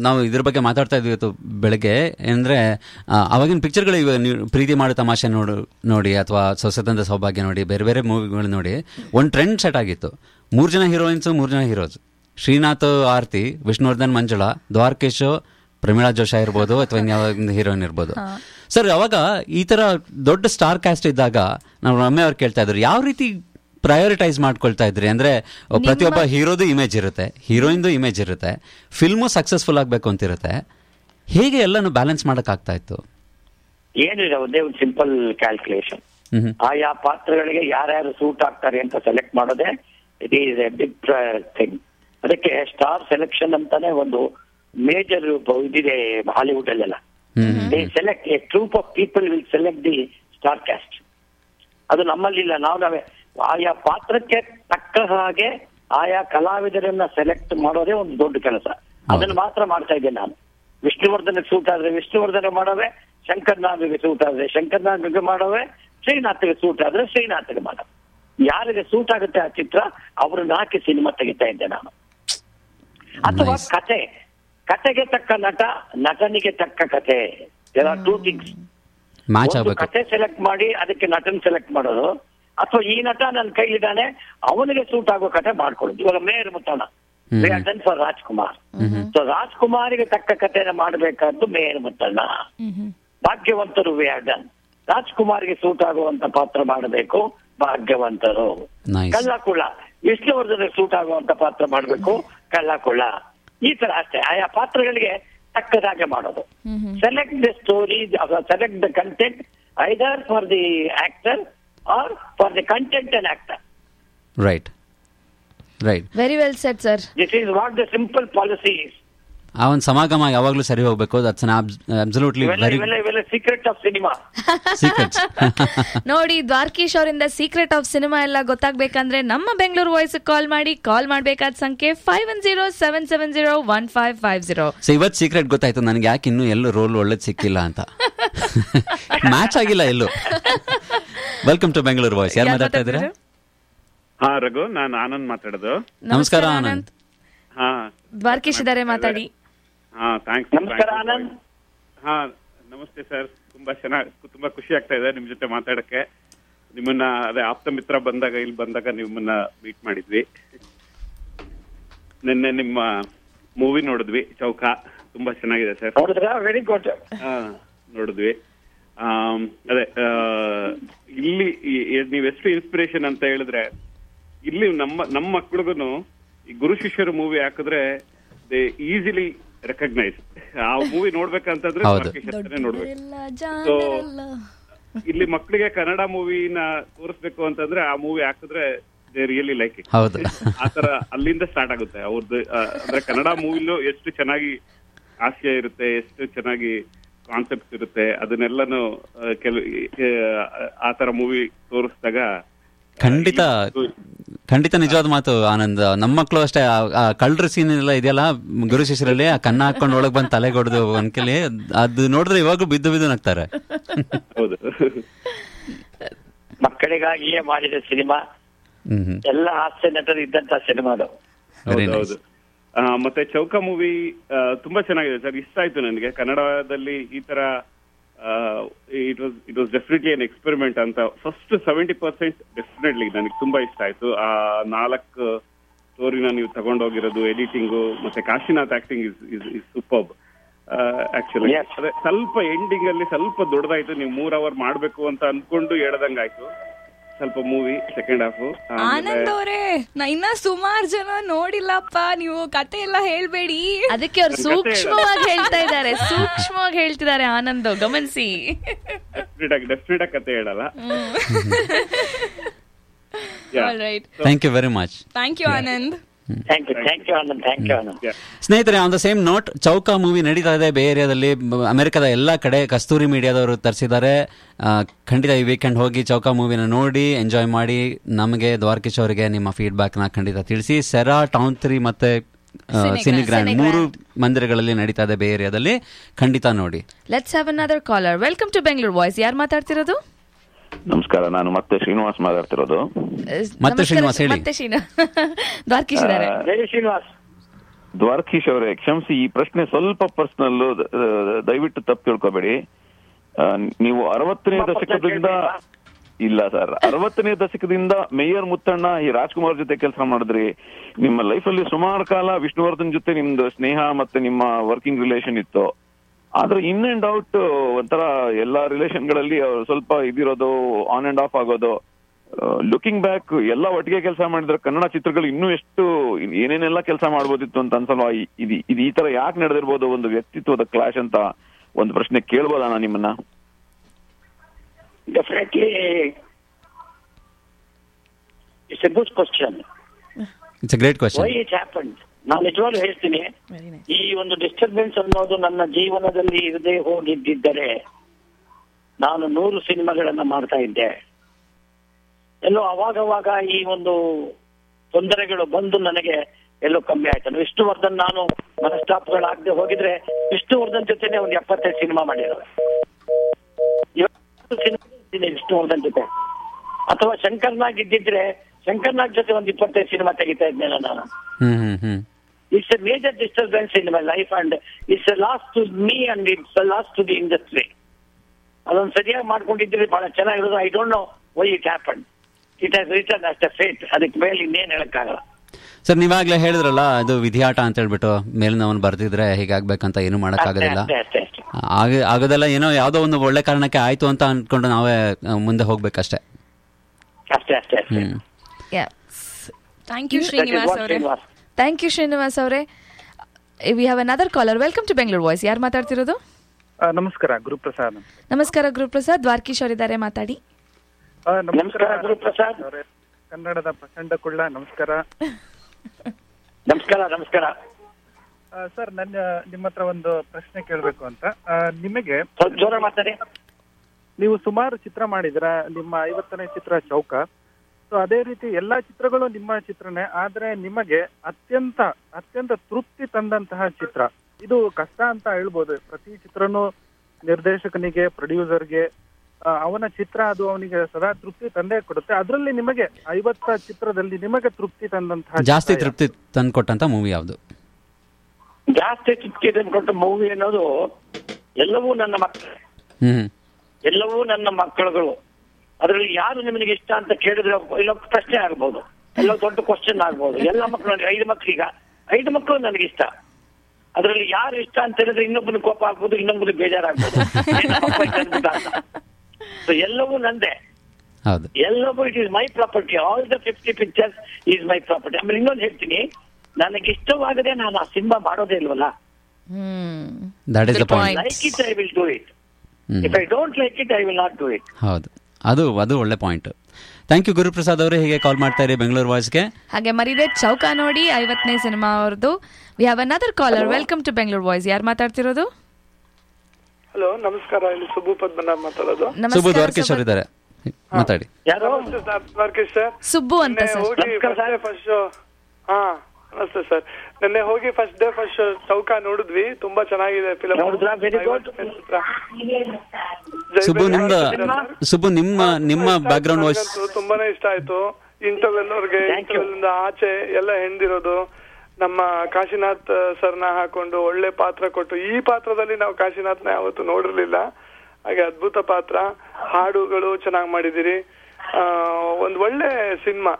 ನಾವು ಇದ್ರ ಬಗ್ಗೆ ಮಾತಾಡ್ತಾ ಇದ್ವಿ ಇವತ್ತು ಬೆಳಗ್ಗೆ. ಅಂದ್ರೆ ಅವಾಗಿನ ಪಿಕ್ಚರ್ಗಳು ಇವಾಗ ಪ್ರೀತಿ ಮಾಡಿ ತಮಾಷೆ ನೋಡು, ನೋಡಿ, ಅಥವಾ ಸ್ವಸತಂತ್ರ ಸೌಭಾಗ್ಯ ನೋಡಿ, ಬೇರೆ ಬೇರೆ ಮೂವಿಗಳು ನೋಡಿ, ಒಂದು ಟ್ರೆಂಡ್ ಸೆಟ್ ಆಗಿತ್ತು. ಮೂರು ಜನ ಹೀರೋಯಿನ್ಸು ಮೂರು ಜನ ಹೀರೋಸ್ ಶ್ರೀನಾಥ್ ಆರ್ತಿ ವಿಷ್ಣುವರ್ಧನ್ ಮಂಜುಳಾ ದ್ವಾರಕೇಶ್ ಪ್ರಮೀಳಾ ಜೋಶಾ ಇರ್ಬೋದು ಅಥವಾ ಇನ್ಯಾವ ಹೀರೋಯಿನ್ ಇರ್ಬೋದು. ಸರ್ ಅವಾಗ ಈ ತರ ದೊಡ್ಡ ಸ್ಟಾರ್ ಕ್ಯಾಸ್ಟ್ ಇದ್ದಾಗ ನಾವು ರಮ್ಯ ಅವ್ರು ಕೇಳ್ತಾ ಇದ್ರು ಯಾವ ರೀತಿ ಪ್ರಯೋರಿಟೈಸ್ ಮಾಡ್ಕೊಳ್ತಾ ಇದ್ರಿ? ಅಂದ್ರೆ ಪ್ರತಿಯೊಬ್ಬ ಹೀರೋದು ಇಮೇಜ್ ಇರುತ್ತೆ ಹೀರೋಯಿನ್ದು ಇಮೇಜ್ ಇರುತ್ತೆ ಫಿಲ್ಮು ಸಕ್ಸಸ್ಫುಲ್ ಆಗಬೇಕು ಅಂತಿರುತ್ತೆ. ಹೇಗೆ ಎಲ್ಲಾನು ಬ್ಯಾಲೆನ್ಸ್ ಮಾಡಕ್ ಆಗ್ತಾ ಇತ್ತು? ಏನಿಲ್ಲ ಒಂದೇ ಒಂದು ಸಿಂಪಲ್ ಕ್ಯಾಲ್ಕುಲೇಷನ್. ಆಯಾ ಪಾತ್ರಗಳಿಗೆ ಯಾರ್ಯಾರು ಸೂಟ್ ಆಗ್ತಾರೆ ಅಂತ ಸೆಲೆಕ್ಟ್ ಮಾಡೋದೇ it is a big thing ಅದಕ್ಕೆ ಸ್ಟಾರ್ ಸೆಲೆಕ್ಷನ್ ಅಂತಾನೆ ಒಂದು ಮೇಜರ್ ಇದಿದೆ ಹಾಲಿವುಡ್ ಅಲ್ಲೆಲ್ಲ. They select a troupe of people will select the star cast ಅದು ನಮ್ಮಲ್ಲಿಲ್ಲ ನಾವು ನಾವೇ ಆಯಾ ಪಾತ್ರಕ್ಕೆ ತಕ್ಕ ಹಾಗೆ ಆಯಾ ಕಲಾವಿದರನ್ನ ಸೆಲೆಕ್ಟ್ ಮಾಡೋದೇ ಒಂದು ದೊಡ್ಡ ಕೆಲಸ. ಅದನ್ನು ಮಾತ್ರ ಮಾಡ್ತಾ ಇದ್ದೆ ನಾನು. ವಿಷ್ಣುವರ್ಧನಕ್ಕೆ ಸೂಟ್ ಆದ್ರೆ ವಿಷ್ಣುವರ್ಧನ ಮಾಡೋವೆ ಶಂಕರ್ನಾಥಿಗೆ ಸೂಟ್ ಆದ್ರೆ ಶಂಕರ್ನಾಥಿಗೆ ಮಾಡೋವೆ ಶ್ರೀನಾಥಿಗೆ ಸೂಟ್ ಆದ್ರೆ ಶ್ರೀನಾಥಿಗೆ ಮಾಡೋ ಯಾರಿಗೆ ಸೂಟ್ ಆಗುತ್ತೆ ಆ ಚಿತ್ರ ಅವ್ರನ್ನ ಹಾಕಿ ಸಿನಿಮಾ ತೆಗಿತಾ ಇದ್ದೆ ನಾನು. ಅಥವಾ ಕತೆ. ಕತೆಗೆ ತಕ್ಕ ನಟ ನಟನಿಗೆ ತಕ್ಕ ಕತೆ. ದೇರ್ ಆರ್ ಟೂ ಥಿಂಗ್ಸ್ ಕತೆ ಸೆಲೆಕ್ಟ್ ಮಾಡಿ ಅದಕ್ಕೆ ನಟನ್ ಸೆಲೆಕ್ಟ್ ಮಾಡೋದು. ಅಥವಾ ಈ ನಟ ನನ್ನ ಕೈಲಿದ್ದಾನೆ ಅವನಿಗೆ ಸೂಟ್ ಆಗೋ ಕತೆ ಮಾಡ್ಕೊಳ್ಳೋದು. ಇವಾಗ mayor Muthanna for Rajkumar so ರಾಜ್ಕುಮಾರಿಗೆ ತಕ್ಕ ಕಥೆನ ಮಾಡಬೇಕಾದ್ದು mayor Muthanna. Bhagyavantharu we done ರಾಜ್ಕುಮಾರ್ಗೆ ಸೂಟ್ ಆಗುವಂತ ಪಾತ್ರ ಮಾಡಬೇಕು ಭಾಗ್ಯವಂತರು. ಕಳ್ಳಕುಳ ವಿಷ್ಣುವರ್ಧನ್ ಸೂಟ್ ಆಗುವಂತ ಪಾತ್ರ ಮಾಡಬೇಕು ಕಳ್ಳಕುಳ ಈ ತರ ಅಷ್ಟೇ. ಆಯಾ ಪಾತ್ರಗಳಿಗೆ ತಕ್ಕದಾಗೆ ಮಾಡೋದು. Select the story select the content either for the actor or for the content and actor right right very well set sir this is what the simple policy ಆ ಒಂದು ಸಮಾಗಮ ಯಾವಾಗ್ಲೂ ಸರಿ ಹೋಗ್ಬೇಕು. That's absolutely very secret of cinema secrets ನೋಡಿ ದ್ವಾರಕೀಶ್ ಅವರಿಂದ ಸೀಕ್ರೆಟ್ ಆಫ್ ಸಿನಿಮಾ ಎಲ್ಲ ಗೊತ್ತಾಗ್ಬೇಕಂದ್ರೆ ನಮ್ಮ ಬೆಂಗಳೂರು ವಾಯ್ಸ್ ಕಾಲ್ ಮಾಡಿ ಕಾಲ್ ಮಾಡಬೇಕಾದ ಸಂಖ್ಯೆ five one zero seven seven zero one five five zero so ಇವತ್ತು ಸೀಕ್ರೆಟ್ ಗೊತ್ತಾಯ್ತು. ನನಗೆ ಯಾಕೆ ಇನ್ನೂ ಎಲ್ಲೂ ರೋಲ್ ಒಳ್ಳೇದು ಸಿಕ್ಕಿಲ್ಲ ಅಂತ. ಮ್ಯಾಚ್ ಆಗಿಲ್ಲ ಎಲ್ಲೂ. ವೆಲ್ಕಮ್ ಟು ಬೆಂಗಳೂರು ವಾಯ್ಸ್ ಯಾರು ಮಾತಾಡ್ತಾ ಇದ್ದೀರಾ? ಹಾ ರಘು. ನಾನು ಆನಂದ್ ಮಾತಾಡೋದು. ನಮಸ್ಕಾರ ಆನಂದ್. ಹಾ. ದ್ವಾರಕೀಶ್ ಇದಾರೆ ಮಾತಾಡಿ. ಹಾ ಥ್ಯಾಂಕ್ಸ್ ನಮಸ್ಕಾರ ಆನಂದ್ ಹಾ ನಮಸ್ತೆ ಸರ್. ತುಂಬಾ ಚೆನ್ನಾಗಿ ತುಂಬಾ ಖುಷಿ ಆಗ್ತಾ ಇದೆ ನಿಮ್ ಜೊತೆ ಮಾತಾಡಕ್ಕೆ. ನಿಮ್ಮನ್ನ ಅದೇ ಆಪ್ತ ಮಿತ್ರ ಬಂದಾಗ ಇಲ್ಲಿ ಬಂದಾಗ ನಿಮ್ಮನ್ನ ಮೀಟ್ ಮಾಡಿದ್ವಿ. ನಿನ್ನೆ ನಿಮ್ಮ ಮೂವಿ ನೋಡಿದ್ವಿ ಚೌಕ. ತುಂಬಾ ಚೆನ್ನಾಗಿದೆ ಸರ್. ವೆರಿ ಗುಡ್ ಹಾ ನೋಡಿದ್ವಿ. ಅದೇ ಇಲ್ಲಿ ಎಷ್ಟು ಇನ್ಸ್ಪಿರೇಷನ್ ಅಂತ ಹೇಳಿದ್ರೆ ಇಲ್ಲಿ ನಮ್ಮ ನಮ್ಮ ಮಕ್ಳಿಗೂ ಈ ಗುರು ಶಿಷ್ಯರು ಮೂವಿ ಹಾಕಿದ್ರೆ ದೇ ಈಸಿಲಿ ರೆಕಗ್ನೈಸ್ ಆ ಮೂವಿ ನೋಡ್ಬೇಕಂತಂದ್ರೆ ನೋಡ್ಬೇಕು. ಸೊ ಇಲ್ಲಿ ಮಕ್ಕಳಿಗೆ ಕನ್ನಡ ಮೂವಿನ ತೋರಿಸ್ಬೇಕು ಅಂತಂದ್ರೆ ಆ ಮೂವಿ ಹಾಕಿದ್ರೆ ದೇ ರಿಯಲಿ ಲೈಕ್ ಇಟ್ ಹೌದು. ಆತರ ಅಲ್ಲಿಂದ ಸ್ಟಾರ್ಟ್ ಆಗುತ್ತೆ. ಅವ್ರದ್ದು ಅಂದ್ರೆ ಕನ್ನಡ ಮೂವಿಲೂ ಎಷ್ಟು ಚೆನ್ನಾಗಿ ಹಾಸ್ಯ ಇರುತ್ತೆ ಎಷ್ಟು ಚೆನ್ನಾಗಿ ಕಾನ್ಸೆಪ್ಟ್ ಇರುತ್ತೆ ಅದನ್ನೆಲ್ಲಾನು ಕೆಲವು ಆತರ ತರ ಮೂವಿ ತೋರಿಸಿದಾಗ ಖಂಡಿತ ಖಂಡಿತ ನಿಜವಾದ ಮಾತು ಆನಂದ್. ನಮ್ಮ ಮಕ್ಕಳು ಅಷ್ಟೇ ಕಳ್ಳರ ಸೀನ್ ಎಲ್ಲ ಇದೆಯಲ್ಲ ಗುರು ಶಿಷ್ಯರಲ್ಲಿ ಆ ಕನ್ನ ಹಾಕೊಂಡು ಒಳಗ್ ಬಂದ್ ತಲೆ ಕೊಡ್ದು ಅನ್ಕೇಳಿ ಅದು ನೋಡಿದ್ರೆ ಇವಾಗೂ ಬಿದ್ದು ಬಿದ್ದು ನಗ್ತಾರೆ. ಹೌದು. ಮಕ್ಕಳಿಗಾಗಿಯೇ ಮಾಡಿದ ಸಿನಿಮಾ ಎಲ್ಲ ಹಾಸ್ಯ ನಟರು ಇದ್ದಂತ ಸಿನಿಮಾ ಅದು. ಹೌದು ಹೌದು. ಆ, ಮತ್ತೆ ಚೌಕ ಮೂವಿ ತುಂಬಾ ಚೆನ್ನಾಗಿದೆ ಸರ್. ಇಷ್ಟ ಆಯ್ತು ನನಗೆ. ಕನ್ನಡದಲ್ಲಿ ಈ ತರ it was it was definitely an experiment ಅಂತ ಫಸ್ಟ್ ಸೆವೆಂಟಿ ಪರ್ಸೆಂಟ್ ಡೆಫಿನೆಟ್ಲಿ ನನಗೆ ತುಂಬಾ ಇಷ್ಟ ಆಯ್ತು. ಆ ನಾಲ್ಕು ಸ್ಟೋರಿನ ನೀವು ತಗೊಂಡೋಗಿರೋದು ಎಡಿಟಿಂಗು ಮತ್ತೆ Kashinath acting is is super actually ಅದೇ ಸ್ವಲ್ಪ ಎಂಡಿಂಗ್ ಅಲ್ಲಿ ಸ್ವಲ್ಪ ದೊಡ್ಡದಾಯ್ತು. ನೀವು ಮೂರ್ ಅವರ್ ಮಾಡ್ಬೇಕು ಅಂತ ಅನ್ಕೊಂಡು ಹೇಳ್ದಂಗಾಯ್ತು. ಸ್ವಲ್ಪ ಮೂವಿ ಸೆಕೆಂಡ್ ಹಾಫ್ ಆನಂದ್ ಅವರೇ ನಾ ಇನ್ನ ಸುಮಾರ್ ಜನ ನೋಡಿಲ್ಲಪ್ಪ ನೀವು ಕತೆ ಎಲ್ಲ ಹೇಳ್ಬೇಡಿ. ಅದಕ್ಕೆ ಅವ್ರು ಸೂಕ್ಷ್ಮವಾಗಿ ಹೇಳ್ತಾ ಇದ್ದಾರೆ ಸೂಕ್ಷ್ಮವಾಗಿ ಹೇಳ್ತಿದ್ದಾರೆ ಆನಂದ್ ಗಮನಿಸಿ. ಡೆಫಿನೆಟ್ ಆಗಿ ಕತೆ ಹೇಳಲ್ಲ. Thank you very much thank you Anand. ಸ್ನೇಹಿತರೆ on the same note Chowka movie ನಡೀತಾ ಇದೆ ಬೇ ಏರಿಯಾದಲ್ಲಿ ಅಮೆರಿಕದ ಎಲ್ಲ ಕಡೆ ಕಸ್ತೂರಿ ಮೀಡಿಯಾದವರು ತರಿಸಿದ್ದಾರೆ. ಖಂಡಿತ ಈ ವೀಕೆಂಡ್ ಹೋಗಿ ಚೌಕ ಮೂವಿನ ನೋಡಿ ಎಂಜಾಯ್ ಮಾಡಿ ನಮಗೆ ದ್ವಾರಕೀಶ್ ಅವರಿಗೆ ನಿಮ್ಮ ನ ಖಂಡಿತ ತಿಳಿಸಿ. ಸೆರಾ ಟೌನ್ ತ್ರೀ ಮತ್ತೆ ಸಿನಿ ಗ್ರ್ಯಾಂಡ್ ಮೂರು ಮಂದಿರಗಳಲ್ಲಿ ನಡೀತಾ ಇದೆ ಬೇ ಏರಿಯಾದಲ್ಲಿ ಖಂಡಿತ ನೋಡಿ. Let's have another caller welcome to Bengaluru voice ಯಾರು ಮಾತಾಡ್ತಿರೋದು? ನಮಸ್ಕಾರ ನಾನು ಮತ್ತೆ ಶ್ರೀನಿವಾಸ್ ಮಾತಾಡ್ತಿರೋದು. ಮತ್ತೆ ಶ್ರೀನಿವಾಸ್ ಹೇಳಿ. ಮತ್ತೆ ಶ್ರೀನಿವಾಸ್ ದ್ವಾರ್ಕೀಶ್ ಶ್ರೀನಿವಾಸ್ ದ್ವಾರಕೀಶ್ ಅವರೇ ಕ್ಷಮಿಸಿ ಈ ಪ್ರಶ್ನೆ ಸ್ವಲ್ಪ ಪರ್ಸನಲ್ ದಯವಿಟ್ಟು ತಪ್ಪು ತಿಳ್ಕೋಬೇಡಿ. ಆ, ನೀವು ಅರವತ್ತನೇ ದಶಕದಿಂದ ಇಲ್ಲ ಸರ್ ಅರವತ್ತನೇ ದಶಕದಿಂದ ಮೇಯರ್ ಮುತ್ತಣ್ಣ ಈ ರಾಜ್ಕುಮಾರ್ ಜೊತೆ ಕೆಲಸ ಮಾಡಿದ್ರಿ. ನಿಮ್ಮ ಲೈಫಲ್ಲಿ ಸುಮಾರು ಕಾಲ ವಿಷ್ಣುವರ್ಧನ್ ಜೊತೆ ನಿಮ್ದು ಸ್ನೇಹ ಮತ್ತೆ ನಿಮ್ಮ ವರ್ಕಿಂಗ್ ರಿಲೇಷನ್ ಇತ್ತು. ಆದ್ರೆ ಇನ್ ಅಂಡ್ ಔಟ್ ಒಂಥರ ಎಲ್ಲಾ ರಿಲೇಷನ್ಗಳಲ್ಲಿ ಸ್ವಲ್ಪ ಇದಿರೋದು ಆನ್ ಅಂಡ್ ಆಫ್ ಆಗೋದು. ಲುಕಿಂಗ್ ಬ್ಯಾಕ್ ಎಲ್ಲ ಒಟ್ಟಿಗೆ ಕೆಲಸ ಮಾಡಿದ್ರೆ ಕನ್ನಡ ಚಿತ್ರಗಳು ಇನ್ನೂ ಎಷ್ಟು ಏನೇನೆಲ್ಲ ಕೆಲಸ ಮಾಡ್ಬೋದಿತ್ತು ಅಂತ ಅನ್ಸಲ್ವಾ? ಈ- ಇದು ಇದು ಈ ತರ ಯಾಕೆ ನಡೆದಿರ್ಬೋದು ಒಂದು ವ್ಯಕ್ತಿತ್ವದ ಕ್ಲಾಶ್ ಅಂತ ಒಂದು ಪ್ರಶ್ನೆ ಕೇಳ್ಬೋದ ನಾನು ನಿಮ್ಮನ್ನ? Definitely it's a good question it's a great why question it happen ನಾನು ನಿಜವಾಗ್ಲೂ ಹೇಳ್ತೀನಿ ಈ ಒಂದು ಡಿಸ್ಟರ್ಬೆನ್ಸ್ ಅನ್ನೋದು ನನ್ನ ಜೀವನದಲ್ಲಿ ಇರದೇ ಹೋಗಿದ್ದಿದ್ದರೆ ನಾನು ನೂರು ಸಿನಿಮಾಗಳನ್ನ ಮಾಡ್ತಾ ಇದ್ದೆ. ಎಲ್ಲೋ ಅವಾಗವಾಗ ಈ ಒಂದು ತೊಂದರೆಗಳು ಬಂದು ನನಗೆ ಎಲ್ಲೋ ಕಮ್ಮಿ ಆಯ್ತು. ವಿಷ್ಣುವರ್ಧನ್ ನಾನು ಮನಸ್ತಾಪಗಳಾಗದೆ ಹೋಗಿದ್ರೆ ವಿಷ್ಣುವರ್ಧನ್ ಜೊತೆನೆ ಒಂದು ಎಪ್ಪತ್ತೈದು ಸಿನಿಮಾ ಮಾಡಿರೋದು. ವಿಷ್ಣುವರ್ಧನ್ ಜೊತೆ. ಅಥವಾ ಶಂಕರ್ನಾಗ್ ಇದ್ದಿದ್ರೆ ಶಂಕರ್ನಾಗ್ ಜೊತೆ ಒಂದು ಇಪ್ಪತ್ತೈದು ಸಿನಿಮಾ ತೆಗಿತಾ ಇದ್ನಲ್ಲ ನಾನು. It's a major disturbance in my life and it's a lost to me and it's a lost to the industry ಅದೊಂದು ಸರಿಯಾಗಿ ಮಾಡ್ಕೊಂಡಿದ್ರೆ ಬಹಳ ಚೆನ್ನಾಗಿರೋದು. I don't know why it happen it has return ಅಷ್ಟೇ ಫೇಟ್ ಅದಕ್ಕೆ ಮೇಲೆ ಇನ್ನೇನ್ ಹೇಳಕ್ಕಾಗಲ್ಲ. ಸರ್ ನೀವಾಗ್ಲೇ ಹೇಳಿದ್ರಲ್ಲ ಇದು ವಿಧಿಯಾಟ ಅಂತ ಹೇಳ್ಬಿಟ್ಟು ಮೇಲಿನವನು ಬರ್ದಿದ್ರೆ ಹೀಗಾಗ್ಬೇಕಂತ ಏನು ಮಾಡೋಕ್ಕಾಗೋದಿಲ್ಲ. ಆಗೋದೆಲ್ಲ ಏನೋ ಯಾವುದೋ ಒಂದು ಒಳ್ಳೆ ಕಾರಣಕ್ಕೆ ಆಯ್ತು ಅಂತ ಅನ್ಕೊಂಡು ನಾವೇ ಮುಂದೆ ಹೋಗ್ಬೇಕಷ್ಟೇ. ಅಷ್ಟೇ ಅಷ್ಟೇ thank you That is Srinivas ಅವರೇ. ಥ್ಯಾಂಕ್ ಯು ಶ್ರೀನಿವಾಸ್ ಅವರೇ. We have another caller welcome to Bengaluru voice ಯಾರು ಮಾತಾಡ್ತಿರೋದು? ನಮಸ್ಕಾರ ಗುರುಪ್ರಸಾದ್. ನಮಸ್ಕಾರ ಗುರುಪ್ರಸಾದ್. ದ್ವಾರಕೀಶ್ ಅವರಿದ್ದಾರೆ ಮಾತಾಡಿ. ನಮಸ್ಕಾರ ಗುರುಪ್ರಸಾದ್. ಅವರೇ. ಕನ್ನಡದ ಪ್ರಚಂಡ ಕುಳ್ಳ ನಮಸ್ಕಾರ. ನಮಸ್ಕಾರ ನಮಸ್ಕಾರ. ಸರ್ ನನ್ನ ನಿಮ್ಮ ಹತ್ರ ಒಂದು ಪ್ರಶ್ನೆ ಕೇಳಬೇಕು ಅಂತ. ಆ, ನಿಮಗೆ ಜೋರ ಮಾತಾಡಿ. ನೀವು ಸುಮಾರು ಚಿತ್ರ ಮಾಡಿದ್ರ ನಿಮ್ಮ ಐವತ್ತನೇ ಚಿತ್ರ ಚೌಕ. ಸೊ ಅದೇ ರೀತಿ ಎಲ್ಲಾ ಚಿತ್ರಗಳು ನಿಮ್ಮ ಚಿತ್ರನೇ ಆದ್ರೆ ನಿಮಗೆ ಅತ್ಯಂತ ಅತ್ಯಂತ ತೃಪ್ತಿ ತಂದಂತಹ ಚಿತ್ರ. ಇದು ಕಷ್ಟ ಅಂತ ಹೇಳ್ಬೋದು. ಪ್ರತಿ ಚಿತ್ರನೂ ನಿರ್ದೇಶಕನಿಗೆ ಪ್ರೊಡ್ಯೂಸರ್ಗೆ ಅವನ ಚಿತ್ರ ಅದು ಅವನಿಗೆ ಸದಾ ತೃಪ್ತಿ ತಂದೇ ಕೊಡುತ್ತೆ. ಅದರಲ್ಲಿ ನಿಮಗೆ ಐವತ್ತ ಚಿತ್ರದಲ್ಲಿ ನಿಮಗೆ ತೃಪ್ತಿ ತಂದಂತಹ ಜಾಸ್ತಿ ತೃಪ್ತಿ ತಂದ್ಕೊಟ್ಟಂತ ಮೂವಿ ಯಾವುದು? ಜಾಸ್ತಿ ತೃಪ್ತಿ ತಂದ್ಕೊಟ್ಟ ಮೂವಿ ಅನ್ನೋದು ಎಲ್ಲವೂ ನನ್ನ ಮಕ್ಕಳು. ಹ್ಮ್. ಎಲ್ಲವೂ ನನ್ನ ಮಕ್ಕಳುಗಳು. ಅದರಲ್ಲಿ ಯಾರು ನಿಮಗೆ ಇಷ್ಟ ಅಂತ ಕೇಳಿದ್ರೆ ಇಲ್ಲ ಪ್ರಶ್ನೆ ಆಗ್ಬೋದು. ಎಲ್ಲ ದೊಡ್ಡ ಕ್ವಶನ್ ಆಗ್ಬೋದು. ಎಲ್ಲ ಮಕ್ಕಳು ನನಗೆ ಐದು ಈಗ. ಐದು ಮಕ್ಕಳು ನನಗೆ ಇಷ್ಟ. ಅದರಲ್ಲಿ ಯಾರು ಇಷ್ಟ ಅಂತ ಹೇಳಿದ್ರೆ ಇನ್ನೊಬ್ಬನ ಕೋಪ ಆಗ್ಬೋದು ಇನ್ನೊಬ್ಬನ ಬೇಜಾರಾಗ್ಬೋದು. ಎಲ್ಲವೂ ನಂದೇ. ಎಲ್ಲವೂ it is my property all the fifty pictures is my property ಆಮೇಲೆ ಇನ್ನೊಂದು ಹೇಳ್ತೀನಿ. ನನಗೆ ಇಷ್ಟವಾಗದೆ ನಾನು ಆ ಸಿನಿಮಾ ಮಾಡೋದೇ ಇಲ್ವಲ್ಲ? Like it I will do it. If I don't like it I will not do it ಹೌದು. ಅದು ಅದು ಒಳ್ಳೆ ಪಾಯಿಂಟ್ ಥ್ಯಾಂಕ್ ಯು ಗುರುಪ್ರಸಾದ್ ಅವರೇ ಹೀಗೆ ಕಾಲ್ ಮಾಡ್ತಾ ಇರಿ ಬೆಂಗಳೂರು ವಾಯ್ಸ್ಗೆ ಹಾಗೆ ಮರಿದೆ ಚೌಕ ನೋಡಿ ಐವತ್ತನೇ ಸಿನಿಮಾ ಅವರದು. We have another caller welcome to Bengaluru voice ಯಾರು ಮಾತಾಡ್ತಿರೋದು? ಹಲೋ ನಮಸ್ಕಾರ. ಇಲ್ಲಿ ಸುಬ್ಬು ಪದ್ಮನಾಭ್ ಮಾತಾಡೋದು. ಸುಬ್ಬು ದ್ವಾರಕೇಶ್ ಅವರು ಇದ್ದಾರೆ. ಮಾತಾಡಿ. ಯಾರು ಸರ್ ದ್ವಾರಕೇಶ್ ಸರ್. ಸುಬ್ಬು ಅಂತ ಸರ್. ನಮಸ್ಕಾರ ಫಸ್ಟ್ ಹಾ. ನಮಸ್ತೆ ಸರ್. ನಿನ್ನೆ ಹೋಗಿ ಫಸ್ಟ್ ಡೇ ಫಸ್ಟ್ ಚೌಕ ನೋಡಿದ್ವಿ. ತುಂಬಾ ಚೆನ್ನಾಗಿದೆ ಫಿಲಂ? ಸುಬ್ಬು ನಿಮ್ದ ಸುಬ್ಬು ನಿಮ್ಮ ನಿಮ್ಮ ಬ್ಯಾಕ್ಗ್ರೌಂಡ್ ವಾಯ್ಸ್ ತುಂಬಾನೇ ಇಷ್ಟ ಆಯ್ತು. ಇಂಟರ್ವೆಲ್ ಅವ್ರಿಗೆ ಇಂಟರ್ವೆಲ್ ಆಚೆ ಎಲ್ಲ ಹೆಂಡಿರೋದು ನಮ್ಮ ಕಾಶಿನಾಥ್ ಸರ್ನ ಹಾಕೊಂಡು ಒಳ್ಳೆ ಪಾತ್ರ ಕೊಟ್ಟು ಈ ಪಾತ್ರದಲ್ಲಿ ನಾವು ಕಾಶಿನಾಥ್ನ ಯಾವತ್ತು ನೋಡಿರ್ಲಿಲ್ಲ. ಹಾಗೆ ಅದ್ಭುತ ಪಾತ್ರ. ಹಾಡುಗಳು ಚೆನ್ನಾಗಿ ಮಾಡಿದಿರಿ ಒಂದ್ ಒಳ್ಳೆ ಸಿನಿಮಾ.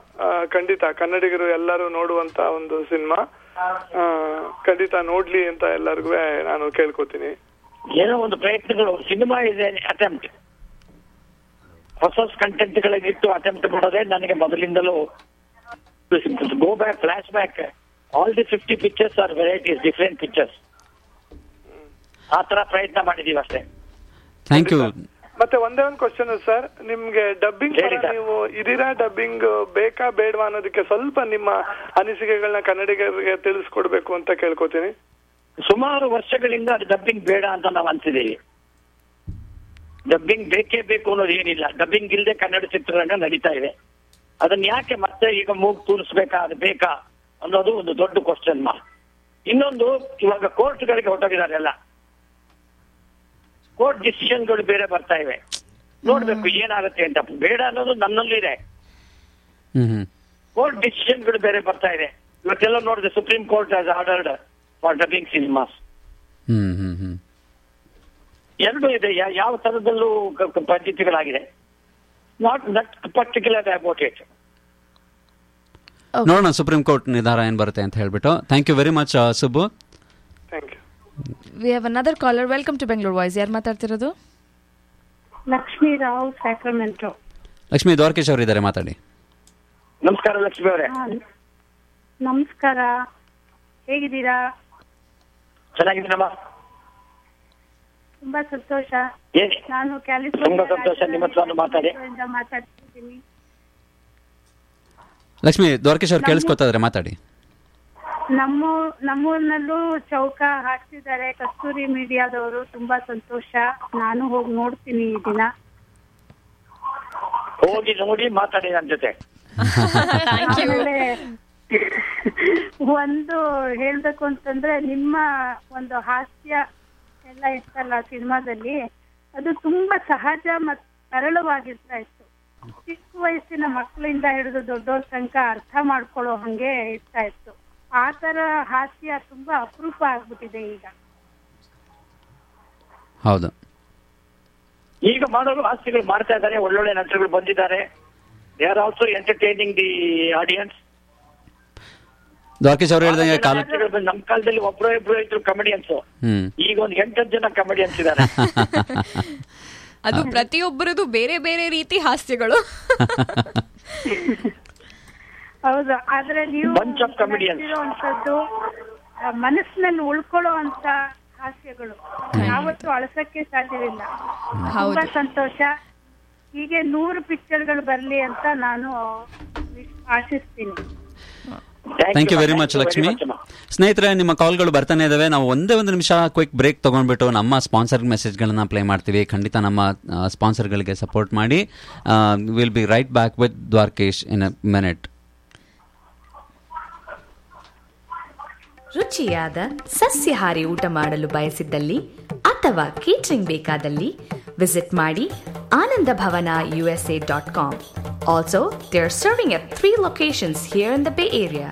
ಖಂಡಿತ. ಕನ್ನಡಿಗರು ಎಲ್ಲರೂ ನೋಡುವಂತ ಒಂದು ಸಿನಿಮಾ. ಖಂಡಿತ ನೋಡ್ಲಿ ಅಂತ ಎಲ್ಲರಿಗೂ ನಾನು ಕೇಳ್ಕೊತೀನಿ. ಏನೋ ಒಂದು ಪ್ರಯತ್ನಗಳು ಸಿನಿಮಾ ಇದೆ ಅಟೆಂಪ್ಟ್ ಹೊಸ ಹೊಸ ಕಂಟೆಂಟ್ಗಳಿಗಿಟ್ಟು ಅಟೆಂಪ್ಟ್ ಮಾಡೋದೇ ನನಗೆ ಮೊದಲಿಂದಲೂ go back flashback all the fifty pictures are varieties different pictures ಆ ತರ ಪ್ರಯತ್ನ ಮಾಡಿದೀವಿ ಅಷ್ಟೇ ಥ್ಯಾಂಕ್ ಯು ಮತ್ತೆ ಒಂದೇ ಒಂದು ಕ್ವಶನ್ ಸರ್ ನಿಮ್ಗೆ ಡಬ್ಬಿಂಗ್. ನೀವು ಇದೀರಾ ಡಬ್ಬಿಂಗ್ ಬೇಕಾ ಬೇಡವಾ ಅನ್ನೋದಕ್ಕೆ ಸ್ವಲ್ಪ ನಿಮ್ಮ ಅನಿಸಿಕೆಗಳನ್ನ ಕನ್ನಡಿಗರಿಗೆ ತಿಳಿಸ್ಕೊಡ್ಬೇಕು ಅಂತ ಕೇಳ್ಕೊತೀನಿ. ಸುಮಾರು ವರ್ಷಗಳಿಂದ ಅದು ಡಬ್ಬಿಂಗ್ ಬೇಡ ಅಂತ ನಾವು ಅಂತಿದ್ದೀವಿ. ಡಬ್ಬಿಂಗ್ ಬೇಕೇ ಬೇಕು ಅನ್ನೋದು ಏನಿಲ್ಲ. ಡಬ್ಬಿಂಗ್ ಇಲ್ಲದೆ ಕನ್ನಡ ಚಿತ್ರರಂಗ ನಡೀತಾ ಇದೆ. ಅದನ್ನ ಯಾಕೆ ಮತ್ತೆ ಈಗ ಮೂಗ್ ತೂರಿಸ್ಬೇಕಾ ಅದು ಬೇಕಾ ಅನ್ನೋದು ಒಂದು ದೊಡ್ಡ ಕ್ವಶನ್ ಮಾ ಇನ್ನೊಂದು ಇವಾಗ ಕೋರ್ಟ್ಗಳಿಗೆ ಹೊರಟೋಗಿದ್ದಾರೆ ಎಲ್ಲ ಕೋರ್ಟ್ ಡಿಸಿಷನ್ಗಳು ಬೇರೆ ಬರ್ತಾ ಇವೆ. ನೋಡ್ಬೇಕು ಏನಾಗುತ್ತೆ ಅಂತ. ಬೇಡ ಅನ್ನೋದು ನನ್ನಲ್ಲಿದೆ ಇದೆ. ಕೋರ್ಟ್ ಡಿಸಿಷನ್ಗಳು ಬೇರೆ ಬರ್ತಾ ಇದೆ. ಇವತ್ತೆಲ್ಲ ನೋಡಿದೆ Supreme Court has ordered for dubbing cinemas hmm hmm hmm ಎರಡು ಇದೆ. ಯಾವ ತರದಲ್ಲೂ ಪದ್ಧತಿಗಳಾಗಿದೆ not that particular about it ನೋಡೋಣ ಸುಪ್ರೀಂ ಕೋರ್ಟ್ ನಿರ್ಧಾರ ಏನ್ ಬರುತ್ತೆ ಅಂತ ಹೇಳ್ಬಿಟ್ಟು. Thank you very much Subbu thank you we have another caller welcome to Bengaluru voice ಯಾರು ಮಾತಾಡ್ತಿರೋದು? ಲಕ್ಷ್ಮೀ ರಾವ್ ಸ್ಯಾಕ್ರಮೆಂಟೋ ಲಕ್ಷ್ಮಿ ದ್ವಾರಕೇಶ್ ಅವರು ಇದ್ದಾರೆ ಮಾತಾಡಿ. ನಮಸ್ಕಾರ ಲಕ್ಷ್ಮಿ ಅವರೇ. ನಮಸ್ಕಾರ. ಹೇಗಿದ್ದೀರಾ? ಚೆನ್ನಾಗಿದ್ದೀನಮ್ಮ. ತುಂಬಾ ಸಂತೋಷ. ಏನ್? ನಾನು ತುಂಬಾ ಸಂತೋಷ. ನಿಮ್ಮ ಹತ್ರ ಮಾತಾಡಿ. ಕ್ಯಾಲಿಫೋರ್ನಿಯಾದಿಂದ ಮಾತಾಡ್ತಿದ್ದೀನಿ. ಲಕ್ಷ್ಮೀ ದ್ವಾರಕೇಶ್ ಅವ್ರು ಕೇಳಿಸ್ಕೊತಾ ಇದ್ದಾರೆ ಮಾತಾಡಿ. ನಮ್ಮ ನಮ್ಮೂರಿನಲ್ಲೂ ಚೌಕ ಹಾಕ್ತಿದ್ದಾರೆ. ಕಸ್ತೂರಿ ಮೀಡಿಯಾದವರು ತುಂಬಾ ಸಂತೋಷ. ನಾನು ಹೋಗಿ ನೋಡ್ತೀನಿ ಈ ದಿನ. ಹೋಗಿ ನೋಡಿ ಮಾತಾಡಿ ನನ್ನ ಜೊತೆ. ಆಮೇಲೆ ಒಂದು ಹೇಳ್ಬೇಕು ಅಂತಂದ್ರೆ ನಿಮ್ಮ ಒಂದು ಹಾಸ್ಯ ಎಲ್ಲ ಇತ್ತಲ್ಲ ಸಿನಿಮಾದಲ್ಲಿ ಅದು ತುಂಬಾ ಸಹಜ ಮತ್ತು ಸರಳವಾಗಿರ್ತಾ ಇತ್ತು. ಚಿಕ್ಕ ವಯಸ್ಸಿನ ಮಕ್ಕಳಿಂದ ಹಿಡಿದು ದೊಡ್ಡವ್ರ ತನಕ ಅರ್ಥ ಮಾಡ್ಕೊಳ್ಳೋ ಹಂಗೆ ಇರ್ತಾ ಇತ್ತು. ಆ ತರ ಹಾಸ್ಯ ತುಂಬಾ ಅಪರೂಪ ಆಗ್ಬಿಟ್ಟಿದೆ ಈಗ. ಹೌದು. ಈಗ ಮಾಡೋರು ಹಾಸ್ಯಗಳು ಮಾಡ್ತಾ ಇದ್ದಾರೆ ಒಳ್ಳೊಳ್ಳೆ ನಟರುಗಳು ಬಂದಿದ್ದಾರೆ. They are also entertaining the audience Dwarakish ಅವರು ಹೇಳಿದಂಗೆ ಕಾಲ ನಮ್ಮ ಕಾಲದಲ್ಲಿ ಒಬ್ರು ಇಬ್ರು ಇದ್ರು ಕಾಮಿಡಿಯನ್ಸ್ ಈಗ ಒಂದು ಎಂಟತ್ತು ಜನ ಕಾಮಿಡಿಯನ್ಸ್ ಇದ್ದಾರೆ. ಅದು ಪ್ರತಿಯೊಬ್ಬರದು ಬೇರೆ ಬೇರೆ ರೀತಿ ಹಾಸ್ಯಗಳು. ಹೌದು ಆದ್ರೆ ನೀವು Bunch of comedians. ಇರುವಂತದ್ದು ಮನಸ್ಸಿನಲ್ಲಿ ಉಳ್ಕೊಳ್ಳೋ ಅಂತ ಹಾಸ್ಯಗಳು ಯಾವತ್ತು ಅಳಸಕ್ಕೆ ಸಾಧ್ಯವಿಲ್ಲ. ತುಂಬಾ ಸಂತೋಷ. ಹೀಗೆ ನೂರು ಪಿಕ್ಚರ್ಗಳು ಬರ್ಲಿ ಅಂತ ನಾನು ಆಶಿಸ್ತೀನಿ. Thank you very much Lakshmi ಸ್ನೇಹಿತರೆ ನಿಮ್ಮ ಕಾಲ್ಗಳು ಬರ್ತಾನೆ ಇದಾವೆ. ನಾವು ಒಂದೇ ಒಂದು ನಿಮಿಷ ಕ್ವಿಕ್ ಬ್ರೇಕ್ ತಗೊಂಡ್ಬಿಟ್ಟು ನಮ್ಮ ಸ್ಪಾನ್ಸರ್ ಮೆಸೇಜ್ಗಳನ್ನ ಪ್ಲೇ ಮಾಡ್ತೀವಿ. ಖಂಡಿತ ನಮ್ಮ ಸ್ಪಾನ್ಸರ್ಗಳಿಗೆ ಸಪೋರ್ಟ್ ಮಾಡಿ. Will be right back with Dwarakish in a minute ರುಚಿಯಾದ ಸಸ್ಯಾಹಾರಿ ಊಟ ಮಾಡಲು ಬಯಸಿದ್ದಲ್ಲಿ ಅಥವಾ ಕೇಟರಿಂಗ್ ಬೇಕಾದಲ್ಲಿ ವಿಸಿಟ್ ಮಾಡಿ Ananda Bhavan U S A dot com also they are serving at three locations here in the Bay Area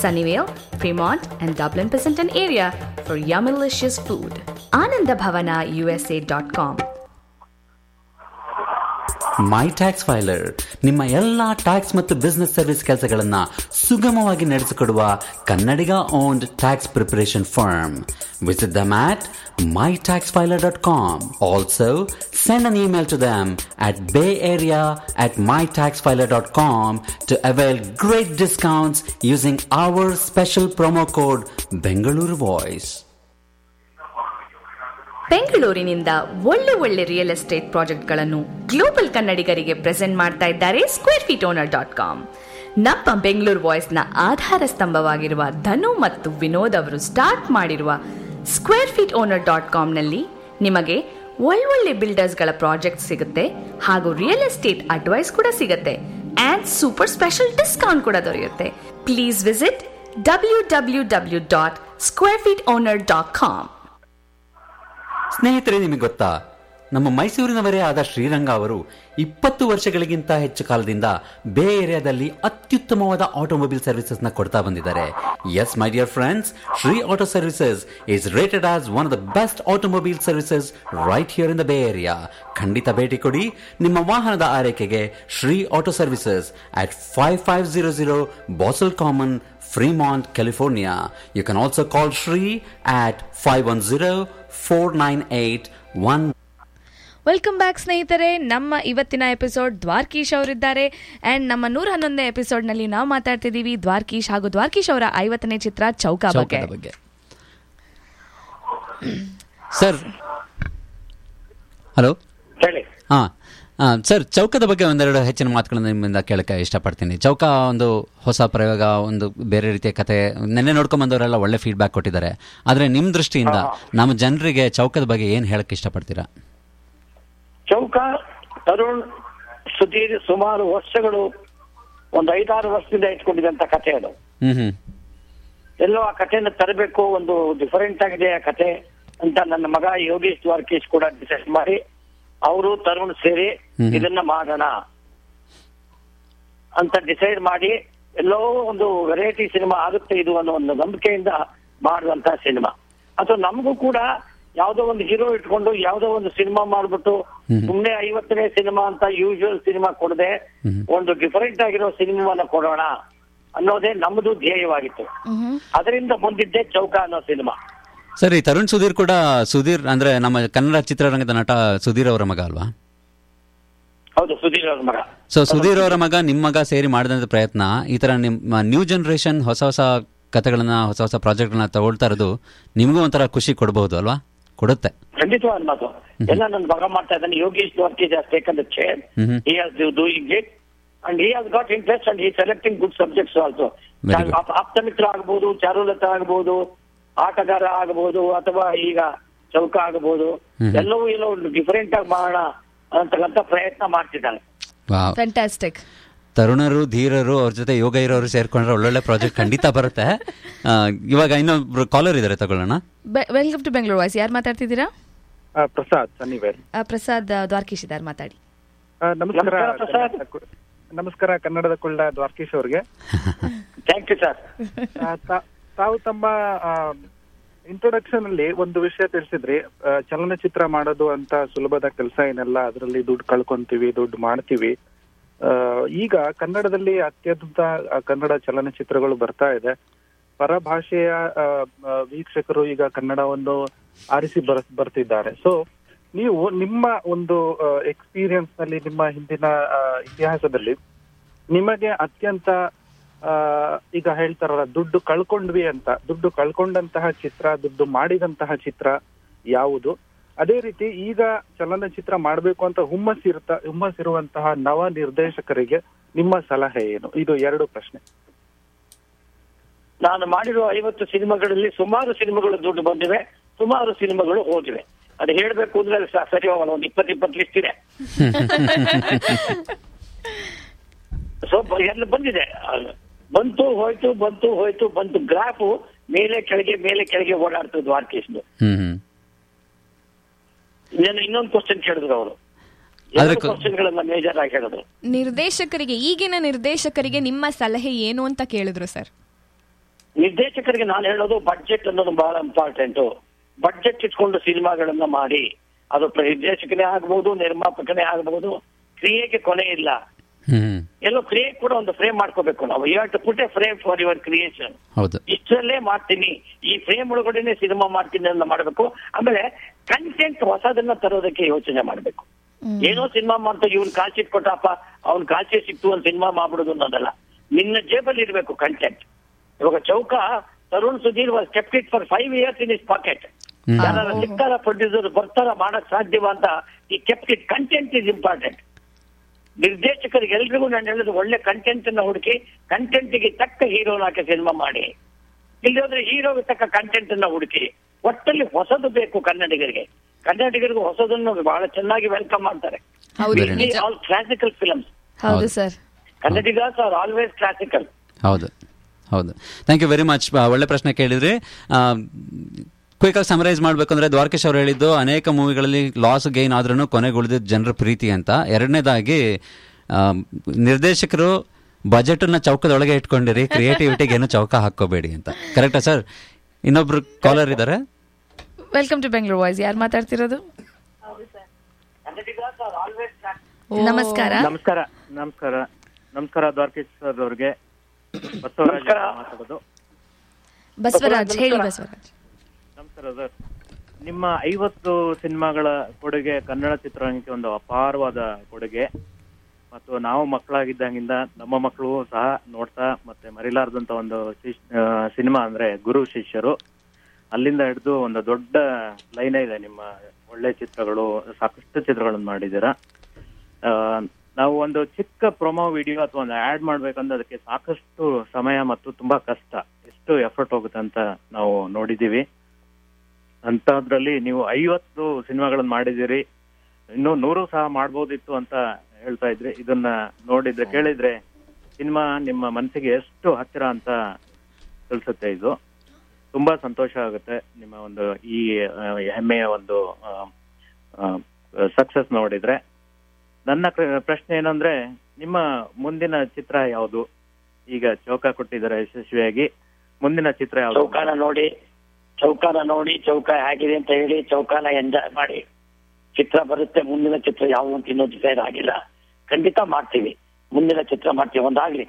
Sunnyvale Fremont and Dublin Pleasanton area for yummylicious food Ananda Bhavan U S A dot com my tax filer ನಿಮ್ಮ ಎಲ್ಲ ಟ್ಯಾಕ್ಸ್ ಮತ್ತು ಬಿಸ್ನೆಸ್ ಸರ್ವಿಸ್ ಕೆಲಸಗಳನ್ನ ಸುಗಮವಾಗಿ ನಡೆಸಿಕೊಡುವ Kannadiga owned tax preparation firm visit them at my tax filer dot com also send an email to them at Bay Area at my tax filer dot com to avail great discounts using our special promo code Bengaluru voice ಬೆಂಗಳೂರಿನಿಂದ ಒಳ್ಳೆ ಒಳ್ಳೆ ರಿಯಲ್ ಎಸ್ಟೇಟ್ ಪ್ರಾಜೆಕ್ಟ್ಗಳನ್ನು ಗ್ಲೋಬಲ್ ಕನ್ನಡಿಗರಿಗೆ ಪ್ರೆಸೆಂಟ್ ಮಾಡ್ತಾ ಇದ್ದಾರೆ square feet owner dot com ನಮ್ಮ ಬೆಂಗಳೂರು ವಾಯ್ಸ್ನ ಆಧಾರ ಸ್ತಂಭವಾಗಿರುವ ಧನು ಮತ್ತು ವಿನೋದ್ ಅವರು ಸ್ಟಾರ್ಟ್ ಮಾಡಿರುವ ಸ್ಕ್ವೇರ್ ಫೀಟ್ ಓನರ್ ಡಾಟ್ ಕಾಮ್ನಲ್ಲಿ ನಿಮಗೆ ಒಳ್ಳೊಳ್ಳೆ ಬಿಲ್ಡರ್ಸ್ಗಳ ಪ್ರಾಜೆಕ್ಟ್ ಸಿಗುತ್ತೆ ಹಾಗೂ ರಿಯಲ್ ಎಸ್ಟೇಟ್ ಅಡ್ವೈಸ್ ಕೂಡ ಸಿಗುತ್ತೆ ಆ್ಯಂಡ್ ಸೂಪರ್ ಸ್ಪೆಷಲ್ ಡಿಸ್ಕೌಂಟ್ ಕೂಡ ದೊರೆಯುತ್ತೆ. Please visit W W W dot square feet owner dot com ಸ್ನೇಹಿತರೆ, ನಿಮಗೆ ಗೊತ್ತಾ? ನಮ್ಮ ಮೈಸೂರಿನವರೇ ಆದ ಶ್ರೀರಂಗ ಅವರು ಇಪ್ಪತ್ತು ವರ್ಷಗಳಿಗಿಂತ ಹೆಚ್ಚು ಕಾಲದಿಂದ ಬೇ ಏರಿಯಾದಲ್ಲಿ ಅತ್ಯುತ್ತಮವಾದ ಆಟೋಮೊಬೈಲ್ ಸರ್ವಿಸಸ್ನ ಕೊಡ್ತಾ ಬಂದಿದ್ದಾರೆ. Yes my dear friends Shri auto services is rated as one of the best automobile services right here in the Bay Area ಖಂಡಿತ ಭೇಟಿ ಕೊಡಿ. ನಿಮ್ಮ ವಾಹನದ ಆರೈಕೆಗೆ Shri auto services at five five zero zero Boscell Common Fremont, California. You can also call Shri at 510-498-1 welcome back ಸ್ನೇಹಿತರೆ ನಮ್ಮ ಇವತ್ತಿನ ಎಪಿಸೋಡ್ ದ್ವಾರ್ಕೀಶ್ ಅವರಿದ್ದಾರೆ. ಅಂಡ್ ನಮ್ಮ ನೂರ ಹನ್ನೊಂದನೇ ಎಪಿಸೋಡ್ನಲ್ಲಿ ನಾವು ಮಾತಾಡ್ತಿದ್ದೀವಿ ದ್ವಾರ್ಕೀಶ್ ಹಾಗೂ ದ್ವಾರ್ಕೀಶ್ ಅವರ ಐವತ್ತನೇ ಚಿತ್ರ ಚೌಕ ಬಗ್ಗೆ. ಸರ್ ಹಲೋ ಹೇಳಿ. ಹಾ. ಸರ್ ಚೌಕದ ಬಗ್ಗೆ ಒಂದೆರಡು ಹೆಚ್ಚಿನ ಮಾತುಗಳನ್ನು ನಿಮ್ಮಿಂದ ಕೇಳಕ್ಕೆ ಇಷ್ಟಪಡ್ತೀನಿ. ಚೌಕ ಒಂದು ಹೊಸ ಪ್ರಯೋಗ ಒಂದು ಬೇರೆ ರೀತಿಯ ಕತೆ ನೆನ್ನೆ ನೋಡ್ಕೊಂಡ್ ಬಂದವರೆಲ್ಲ ಒಳ್ಳೆ ಫೀಡ್ಬ್ಯಾಕ್ ಕೊಟ್ಟಿದ್ದಾರೆ. ಆದ್ರೆ ನಿಮ್ ದೃಷ್ಟಿಯಿಂದ ನಮ್ಮ ಜನರಿಗೆ ಚೌಕದ ಬಗ್ಗೆ ಏನ್ ಹೇಳಕ್ ಇಷ್ಟಪಡ್ತೀರಾ? ಚೌಕ ತರುಣ್ ಸುಧೀರ್ ಸುಮಾರು ವರ್ಷಗಳು ಒಂದು ಐದಾರು ವರ್ಷದಿಂದ ಇಟ್ಕೊಂಡಿದ್ದಂತ ಕಥೆ ಅದು. ಹ್ಮ್ ಹ್ಮ್. ಎಲ್ಲೋ ಆ ಕಥೆನ ತರಬೇಕು ಒಂದು ಡಿಫರೆಂಟ್ ಆಗಿದೆ ಆ ಕಥೆ ಅಂತ ನನ್ನ ಮಗ ಯೋಗೇಶ್ ದ್ವಾರಕೇಶ್ ಕೂಡ ಡಿಸೈಡ್ ಮಾಡಿ ಅವರು ತರುಣ್ ಸೇರಿ. ಇದನ್ನ ಮಾಡೋಣ ಅಂತ ಡಿಸೈಡ್ ಮಾಡಿ ಎಲ್ಲೋ ಒಂದು ವೆರೈಟಿ ಸಿನಿಮಾ ಆಗುತ್ತೆ ಇದು ಅನ್ನೋ ಒಂದು ನಂಬಿಕೆಯಿಂದ ಮಾಡುವಂತ ಸಿನಿಮಾ ಅಥವಾ ನಮಗೂ ಕೂಡ ಯಾವ್ದೋ ಒಂದು ಹೀರೋ ಇಟ್ಕೊಂಡು ಯಾವ್ದೋ ಒಂದು ಸಿನಿಮಾ ಮಾಡ್ಬಿಟ್ಟು ಸುಮ್ನೆ ಐವತ್ತನೇ ಸಿನಿಮಾ ಅಂತ ಯೂಶುವಲ್ ಸಿನಿಮಾ ಕೊಡದೆ ಒಂದು ಡಿಫರೆಂಟ್ ಆಗಿರೋ ಸಿನಿಮಾನ ಕೊಡೋಣ ಅನ್ನೋದೇ ನಮ್ಮದು ಧ್ಯೇಯವಾಗಿತ್ತು. ಅದರಿಂದ ಬಂದಿದ್ದೆ ಚೌಕ ಅನ್ನೋ ಸಿನಿಮಾ ಸರಿ ತರುಣ್ ಸುಧೀರ್ ಕೂಡ ಸುಧೀರ್ ಅಂದ್ರೆ ನಮ್ಮ ಕನ್ನಡ ಚಿತ್ರರಂಗದ ನಟ ಸುಧೀರ್ ಅವರ ಮಗ ಅಲ್ವಾ? ಹೌದು ಸುಧೀರ್ ಅವರ ಮಗ. ಸೊ ಸುಧೀರ್ ಅವರ ಮಗ ನಿಮ್ಮ ಮಗ ಸೇರಿ ಮಾಡಿದಂತ ಪ್ರಯತ್ನ ಈ ತರ ನಿಮ್ಮ ನ್ಯೂ ಜನರೇಷನ್ ಹೊಸ ಹೊಸ ಕಥೆಗಳನ್ನ ಹೊಸ ಹೊಸ ಪ್ರಾಜೆಕ್ಟ್ಗಳನ್ನ ತಗೊಳ್ತಾ ಇರೋದು ನಿಮಗೂ ಒಂಥರ ಖುಷಿ ಕೊಡಬಹುದು ಅಲ್ವಾ? ಕೊಡುತ್ತೆ. ಖಂಡಿತವಾದ ಮಾತು. ಎಲ್ಲ ನನ್ನ ಮಗ ಮಾಡ್ತಾ ಇದ್ದಾನೆ. Yogesh work is taken the chair. Mhm. he has and doing it and he has got interest and he is selecting good subjects also. Very Apthamitra ಆಗ್ಬೋದು ಚಾರುಲತ ಆಗಬಹುದು ಆಟಗಾರ ಆಗಬಹುದು ಅಥವಾ ಈಗ ಚೌಕ ಆಗಬಹುದು. ಎಲ್ಲವೂ ಏನೋ ಡಿಫರೆಂಟ್ ಆಗಿ ಮಾಡೋಣ. ಅಂತಕ್ಕಂಥ ಪ್ರಯತ್ನ ಮಾಡ್ತಿದ್ದಾನೆ ಫ್ಯಾಂಟಾಸ್ಟಿಕ್ ತರುಣರು ಧೀರರು ಅವ್ರ ಜೊತೆ ಯೋಗ ಇರೋರು ಸೇರ್ಕೊಂಡ್ರೆ ಒಳ್ಳೊಳ್ಳೆ ಪ್ರಾಜೆಕ್ಟ್ ಖಂಡಿತ ಬರುತ್ತೆ. ಆ, ಇವಾಗ ಇನ್ನೊಬ್ರು ಕಾಲರ್ ಇದಾರೆ ತಗೊಳ್ಳೋಣ. ವೆಲ್ಕಮ್ ಟು ಬೆಂಗಳೂರು ವಾಯ್ಸ್ ಯಾರು ಮಾತಾಡ್ತಿದ್ದೀರಾ? ಆ, ಪ್ರಸಾದ್ ಸನ್ನಿವೇರ್ ಪ್ರಸಾದ್ ದ್ವಾರಕೀಶ್ ಇದ್ದಾರೆ ಮಾತಾಡಿ. ನಮಸ್ಕಾರ ನಮಸ್ಕಾರ, ಕನ್ನಡದ ಕುಳ್ಳ ದ್ವಾರಕೀಶ್ ಅವ್ರಿಗೆ. ಥ್ಯಾಂಕ್ ಯು ಸರ್ ತಾವು ತಮ್ಮ ಇಂಟ್ರೊಡಕ್ಷನ್ ಅಲ್ಲಿ ಒಂದು ವಿಷಯ ತಿಳಿಸಿದ್ರಿ. ಚಲನಚಿತ್ರ ಮಾಡೋದು ಅಂತ ಸುಲಭದ ಕೆಲಸ ಏನಲ್ಲ. ಅದರಲ್ಲಿ ದುಡ್ಡು ಕಳ್ಕೊಂತೀವಿ, ದುಡ್ಡು ಮಾಡ್ತೀವಿ. ಈಗ ಕನ್ನಡದಲ್ಲಿ ಅತ್ಯದ್ಭುತ ಕನ್ನಡ ಚಲನಚಿತ್ರಗಳು ಬರ್ತಾ ಇದೆ. ಪರಭಾಷೆಯ ವೀಕ್ಷಕರು ಈಗ ಕನ್ನಡವನ್ನು ಆರಿಸಿ ಬರ್, ಬರ್ತಿದ್ದಾರೆ. ಸೊ ನೀವು ನಿಮ್ಮ ಒಂದು ಎಕ್ಸ್ಪೀರಿಯನ್ಸ್ನಲ್ಲಿ, ನಿಮ್ಮ ಹಿಂದಿನ ಇತಿಹಾಸದಲ್ಲಿ ನಿಮಗೆ ಅತ್ಯಂತ ಈಗ ಹೇಳ್ತಾರಲ್ಲ ದುಡ್ಡು ಕಳ್ಕೊಂಡ್ವಿ ಅಂತ. ದುಡ್ಡು ಕಳ್ಕೊಂಡಂತಹ ಚಿತ್ರ ದುಡ್ಡು ಮಾಡಿದಂತಹ ಚಿತ್ರ ಯಾವುದು? ಅದೇ ರೀತಿ ಈಗ ಚಲನಚಿತ್ರ ಮಾಡ್ಬೇಕು ಅಂತ ಹುಮ್ಮಸ್ಸಿರುತ್ತ ಹುಮ್ಮಸ್ಸಿರುವಂತಹ ನವ ನಿರ್ದೇಶಕರಿಗೆ ನಿಮ್ಮ ಸಲಹೆ ಏನು? ಇದು ಎರಡು ಪ್ರಶ್ನೆ. ನಾನು ಮಾಡಿರುವ ಐವತ್ತು ಸಿನಿಮಾಗಳಲ್ಲಿ ಸುಮಾರು ಸಿನಿಮಾಗಳು ದುಡ್ಡು ಬಂದಿವೆ ಸುಮಾರು ಸಿನಿಮಾಗಳು ಹೋಗಿವೆ. ಅದು ಹೇಳ್ಬೇಕು ಅಂದ್ರೆ ಸರಿ ಹೋಗಲ್ಲ ಒಂದು ಇಪ್ಪತ್ತು ಇಪ್ಪತ್ತು ಲಿಸ್ಟ್ ಇದೆ. ಸೊ ಎಲ್ಲ ಬಂದಿದೆ. ಬಂತು ಹೋಯ್ತು ಬಂತು ಹೋಯ್ತು ಬಂತು. ಗ್ರಾಫ್ ಮೇಲೆ ಕೆಳಗೆ ಮೇಲೆ ಕೆಳಗೆ ಓಡಾಡ್ತದೆ ಹ್ಮ್ ಇನ್ನೇನು ಇನ್ನೊಂದು ಕ್ವಶನ್ ಕೇಳಿದ್ರು ಅವರು. ಮೇಜರ್ ಆಗಿ ಹೇಳಿದ್ರು. ನಿರ್ದೇಶಕರಿಗೆ ಈಗಿನ ನಿರ್ದೇಶಕರಿಗೆ ನಿಮ್ಮ ಸಲಹೆ ಏನು ಅಂತ ಕೇಳಿದ್ರು ಸರ್? ನಿರ್ದೇಶಕರಿಗೆ ನಾನು ಹೇಳೋದು ಬಡ್ಜೆಟ್ ಅನ್ನೋದು ಬಹಳ ಇಂಪಾರ್ಟೆಂಟ್ ಬಡ್ಜೆಟ್ ಇಟ್ಕೊಂಡು ಸಿನಿಮಾಗಳನ್ನ ಮಾಡಿ. ಅದು ಪ್ರ- ನಿರ್ದೇಶಕನೇ ಆಗ್ಬಹುದು ನಿರ್ಮಾಪಕನೇ ಆಗ್ಬಹುದು ಕ್ರಿಯೆಗೆ ಕೊನೆ ಇಲ್ಲ. ಎಲ್ಲೋ ಫ್ರೇಮ್ ಕೂಡ ಒಂದು ಫ್ರೇಮ್ ಮಾಡ್ಕೋಬೇಕು. ನಾವು you to put a frame for your creation ಹೌದು. ಇಷ್ಟರಲ್ಲೇ ಮಾಡ್ತೀನಿ. ಈ ಫ್ರೇಮ್ ಒಳಗಡೆನೆ ಸಿನಿಮಾ ಮಾಡ್ತೀನಿ ಅಂತ ಮಾಡಬೇಕು. ಆಮೇಲೆ ಕಂಟೆಂಟ್ ಹೊಸದನ್ನ ತರೋದಕ್ಕೆ ಯೋಚನೆ ಮಾಡಬೇಕು. ಏನೋ ಸಿನಿಮಾ ಮಾಡ್ತಾ ಇವ್ನ್ ಕಾಲ್ಶೀಟ್ ಕೊಟ್ಟಪ್ಪ ಅವ್ನ್ ಕಾಲ್ಶೀಟ್ ಸಿಕ್ತು ಒಂದು ಸಿನಿಮಾ ಮಾಡ್ಬಿಡುದು ಅನ್ನೋದಲ್ಲ. ನಿನ್ನ ಜೇಬಲ್ಲಿ ಇರಬೇಕು ಕಂಟೆಂಟ್ ಇವಾಗ Chowka Tarun Sudhir was kept it for five years in is pocket ಯಾರ ಸಿಕ್ತಾರ ಪ್ರೊಡ್ಯೂಸರ್ ಬರ್ತಾರ ಮಾಡಕ್ ಸಾಧ್ಯವ ಅಂತ ಈ kept it content is important ನಿರ್ದೇಶಕರಿಗೆ ಎಲ್ರಿಗೂ ನಾನು ಹೇಳೋದು ಒಳ್ಳೆ ಕಂಟೆಂಟ್ ಅನ್ನ ಹುಡುಕಿ ಕಂಟೆಂಟ್ಗೆ ತಕ್ಕ ಹೀರೋನ ಹಾಕಿ ಸಿನಿಮಾ ಮಾಡಿ. ಇಲ್ಲದ್ರೆ ಹೋದ್ರೆ ಹೀರೋಗೆ ತಕ್ಕ ಕಂಟೆಂಟ್ ಅನ್ನ ಹುಡುಕಿ. ಒಟ್ಟಲ್ಲಿ ಹೊಸದು ಬೇಕು ಕನ್ನಡಿಗರಿಗೆ. ಕನ್ನಡಿಗರಿಗೂ ಹೊಸದನ್ನು ಬಹಳ ಚೆನ್ನಾಗಿ ವೆಲ್ಕಮ್ ಮಾಡ್ತಾರೆ. ಆಲ್ ಕ್ಲಾಸಿಕಲ್ ಫಿಲಮ್ಸ್ ಹೌದು ಸರ್ ಕನ್ನಡಿಗರ್ಸ್ ಆರ್ ಆಲ್ವೇಸ್ ಕ್ಲಾಸಿಕಲ್ ಹೌದು ಹೌದು. ಥ್ಯಾಂಕ್ ಯು ವೆರಿ ಮಚ್ ಒಳ್ಳೆ ಪ್ರಶ್ನೆ ಕೇಳಿದ್ರಿ. ಕ್ವಿಕಾಗಿ ಸಮರೈಸ್ ಮಾಡ್ಬೇಕಂದ್ರೆ ದ್ವಾರಕೇಶ್ ಅವರು ಹೇಳಿದ್ದು ಅನೇಕ ಮೂವಿಗಳಲ್ಲಿ ಲಾಸ್ ಗೈನ್ ಆದ್ರೂ ಕೊನೆಗೆ ಉಳಿದಿದ್ದು ಜನರ ಪ್ರೀತಿ ಅಂತ. ಎರಡನೇದಾಗಿ ನಿರ್ದೇಶಕರು ಬಜೆಟನ್ನ ಚೌಕದೊಳಗೆ ಇಟ್ಕೊಂಡಿರಿ ಕ್ರಿಯೇಟಿವಿಟಿಗೆ ಏನು ಚೌಕ ಹಾಕೋಬೇಡಿ ಅಂತ. ಕರೆಕ್ಟಾ ಸರ್ ಇನ್ನೊಬ್ರು ಕಾಲರ್ ಇದ್ದಾರೆ ವೆಲ್ಕಮ್ ಟು ಬೆಂಗಳೂರು ವಾಯ್ಸ್ ಯಾರು ಮಾತಾಡ್ತಿರೋದು? ನಮಸ್ಕಾರ. ನಮಸ್ಕಾರ ನಮಸ್ಕಾರ. ನಮಸ್ಕಾರ ದ್ವಾರಕೇಶ್ ಸರ್ ಅವ್ರಿಗೆ. ಬಸವರಾಜ್ ಹೇಳಿ ಬಸವರಾಜ್. ಸರ್ ನಿಮ್ಮ ಐವತ್ತು ಸಿನಿಮಾಗಳ ಕೊಡುಗೆ ಕನ್ನಡ ಚಿತ್ರರಂಗಕ್ಕೆ ಒಂದು ಅಪಾರವಾದ ಕೊಡುಗೆ. ಮತ್ತು ನಾವು ಮಕ್ಕಳಾಗಿದ್ದಾಗಿಂದ ನಮ್ಮ ಮಕ್ಕಳು ಸಹ ನೋಡ್ತಾ ಮತ್ತೆ ಮರಿಲಾರದಂತ ಒಂದು ಸಿನಿಮಾ ಅಂದ್ರೆ ಗುರು ಶಿಷ್ಯರು. ಅಲ್ಲಿಂದ ಹಿಡಿದು ಒಂದು ದೊಡ್ಡ ಲೈನ್ ಇದೆ ನಿಮ್ಮ ಒಳ್ಳೆ ಚಿತ್ರಗಳು, ಸಾಕಷ್ಟು ಚಿತ್ರಗಳನ್ನು ಮಾಡಿದ್ದೀರಾ. ನಾವು ಒಂದು ಚಿಕ್ಕ ಪ್ರೊಮೋ ವಿಡಿಯೋ ಅಥವಾ ಒಂದು ಆಡ್ ಮಾಡ್ಬೇಕಂದ್ರೆ ಅದಕ್ಕೆ ಸಾಕಷ್ಟು ಸಮಯ ಮತ್ತು ತುಂಬಾ ಕಷ್ಟ. ಎಷ್ಟು ಎಫರ್ಟ್ ಹೋಗುತ್ತೆ ಅಂತ ನಾವು ನೋಡಿದೀವಿ ಅಂತದ್ರಲ್ಲಿ ನೀವು ಐವತ್ತು ಸಿನಿಮಾಗಳನ್ನ ಮಾಡಿದಿರಿ ಇನ್ನು ನೂರು ಸಹ ಮಾಡ್ಬೋದಿತ್ತು ಅಂತ ಹೇಳ್ತಾ ಇದ್ರಿ. ಇದನ್ನ ನೋಡಿದ್ರೆ, ಕೇಳಿದ್ರೆ ಸಿನಿಮಾ ನಿಮ್ಮ ಮನಸ್ಸಿಗೆ ಎಷ್ಟು ಹತ್ತಿರ ಅಂತ ತಿಳಿಸುತ್ತೆ ಇದು. ತುಂಬಾ ಸಂತೋಷ ಆಗುತ್ತೆ ನಿಮ್ಮ ಒಂದು ಈ ಹೆಮ್ಮೆಯ ಒಂದು ಸಕ್ಸಸ್ ನೋಡಿದ್ರೆ. ನನ್ನ ಪ್ರ- ಪ್ರಶ್ನೆ ಏನಂದ್ರೆ, ನಿಮ್ಮ ಮುಂದಿನ ಚಿತ್ರ ಯಾವುದು? ಈಗ ಚೌಕ ಕೊಟ್ಟಿದ್ದಾರೆ ಯಶಸ್ವಿಯಾಗಿ. ಮುಂದಿನ ಚಿತ್ರ ಯಾವುದು? ನೋಡಿ. ಚೌಕಾನ ನೋಡಿ ಚೌಕ ಹೇಗಿದೆ ಅಂತ ಹೇಳಿ, ಚೌಕಾನ ಎಂಜಾಯ್ ಮಾಡಿ. ಚಿತ್ರ ಬರುತ್ತೆ, ಮುಂದಿನ ಚಿತ್ರ ಯಾವುದು ಅಂತ ಇನ್ನೂ ಡಿಸೈಡ್ ಆಗಿಲ್ಲ. ಖಂಡಿತ ಮಾಡ್ತೀವಿ. ಮುಂದಿನ ಚಿತ್ರ ಮಾಡ್ತೀವಿ. ಒಂದಾಗ್ಲಿ.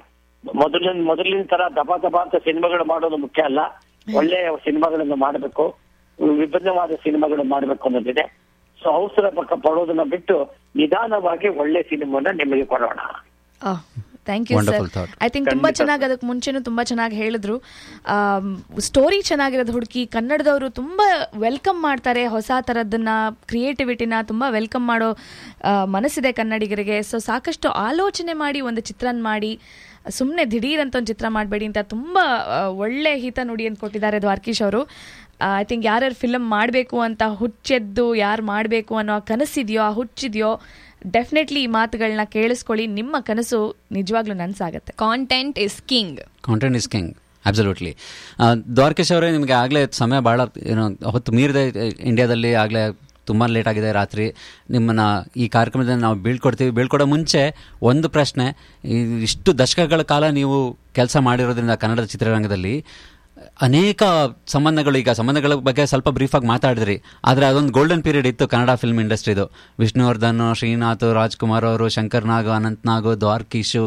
ಮೊದಲಿನ ಮೊದಲಿನ ತರ ದಬ ದಬಾ ಅಂತ ಸಿನಿಮಾಗಳು ಮಾಡೋದು ಮುಖ್ಯ ಅಲ್ಲ. ಒಳ್ಳೆಯ ಸಿನಿಮಾಗಳನ್ನು ಮಾಡಬೇಕು. ವಿಭಿನ್ನವಾದ ಸಿನಿಮಾಗಳು ಮಾಡಬೇಕು ಅನ್ನೋದಿದೆ. ಸೊ ಅವಸರ ಪಕ್ಕ ಪಡೋದನ್ನ ಬಿಟ್ಟು ನಿಧಾನವಾಗಿ ಒಳ್ಳೆ ಸಿನಿಮಾನ ನಿಮಗೆ ಕೊಡೋಣ. Thank you sir I think ತುಂಬಾ ಚೆನ್ನಾಗಿ ಅದಕ್ಕೆ ಮುಂಚೆನೂ ತುಂಬಾ ಚೆನ್ನಾಗಿ ಹೇಳಿದ್ರು. ಸ್ಟೋರಿ ಚೆನ್ನಾಗಿರೋದು ಹುಡುಕಿ ಕನ್ನಡದವರು ತುಂಬಾ ವೆಲ್ಕಮ್ ಮಾಡ್ತಾರೆ ಹೊಸ ಥರದನ್ನ ಕ್ರಿಯೇಟಿವಿಟಿನ ತುಂಬಾ ವೆಲ್ಕಮ್ ಮಾಡೋ ಮನಸ್ಸಿದೆ ಕನ್ನಡಿಗರಿಗೆ. ಸೊ ಸಾಕಷ್ಟು ಆಲೋಚನೆ ಮಾಡಿ ಒಂದು ಚಿತ್ರನ ಮಾಡಿ ಸುಮ್ಮನೆ ದಿಢೀರ್ ಅಂತ ಒಂದು ಚಿತ್ರ ಮಾಡಬೇಡಿ ಅಂತ ತುಂಬಾ ಒಳ್ಳೆ ಹಿತ ಅಂತ ಕೊಟ್ಟಿದ್ದಾರೆ ದ್ವಾರಕೀಶ್ ಅವರು. ಐ ಥಿಂಕ್ ಯಾರ್ಯಾರು ಫಿಲಮ್ ಮಾಡಬೇಕು ಅಂತ ಹುಚ್ಚೆದ್ದು ಯಾರು ಮಾಡಬೇಕು ಅನ್ನೋ ಕನಸಿದೆಯೋ ಆ ಹುಚ್ಚಿದೆಯೋ ಡೆಫಿನೆಟ್ಲಿ ಈ ಮಾತುಗಳನ್ನ ಕೇಳಿಸ್ಕೊಳ್ಳಿ. ನಿಮ್ಮ ಕನಸು ನಿಜವಾಗ್ಲೂ ನನ್ಸಾಗುತ್ತೆ. Content is king content is king absolutely Dwarakish ಅವರೇ ನಿಮಗೆ ಆಗಲೇ ಸಮಯ ಭಾಳ ಏನೋ ಹೊತ್ತು ಮೀರಿದೆ. ಇಂಡಿಯಾದಲ್ಲಿ ಆಗಲೇ ತುಂಬ ಲೇಟ್ ಆಗಿದೆ ರಾತ್ರಿ. ನಿಮ್ಮನ್ನ ಈ ಕಾರ್ಯಕ್ರಮದಲ್ಲಿ ನಾವು ಬೀಳ್ಕೊಡ್ತೀವಿ. ಬೀಳ್ಕೊಡೋ ಮುಂಚೆ ಒಂದು ಪ್ರಶ್ನೆ. ಈ ಇಷ್ಟು ದಶಕಗಳ ಕಾಲ ನೀವು ಕೆಲಸ ಮಾಡಿರೋದ್ರಿಂದ ಕನ್ನಡದ ಚಿತ್ರರಂಗದಲ್ಲಿ ಅನೇಕ ಸಂಬಂಧಗಳು, ಈಗ ಸಂಬಂಧಗಳ ಬಗ್ಗೆ ಸ್ವಲ್ಪ ಬ್ರೀಫಾಗಿ ಮಾತಾಡಿದ್ರಿ. ಆದರೆ ಅದೊಂದು ಗೋಲ್ಡನ್ ಪೀರಿಯಡ್ ಇತ್ತು ಕನ್ನಡ ಫಿಲ್ಮ್ ಇಂಡಸ್ಟ್ರಿದು ವಿಷ್ಣುವರ್ಧನ್, ಶ್ರೀನಾಥ್, ರಾಜ್ಕುಮಾರ್ ಅವರು, ಶಂಕರ್ ನಾಗ್, ಅನಂತ್ ನಾಗ್ ದ್ವಾರ್ಕೀಶು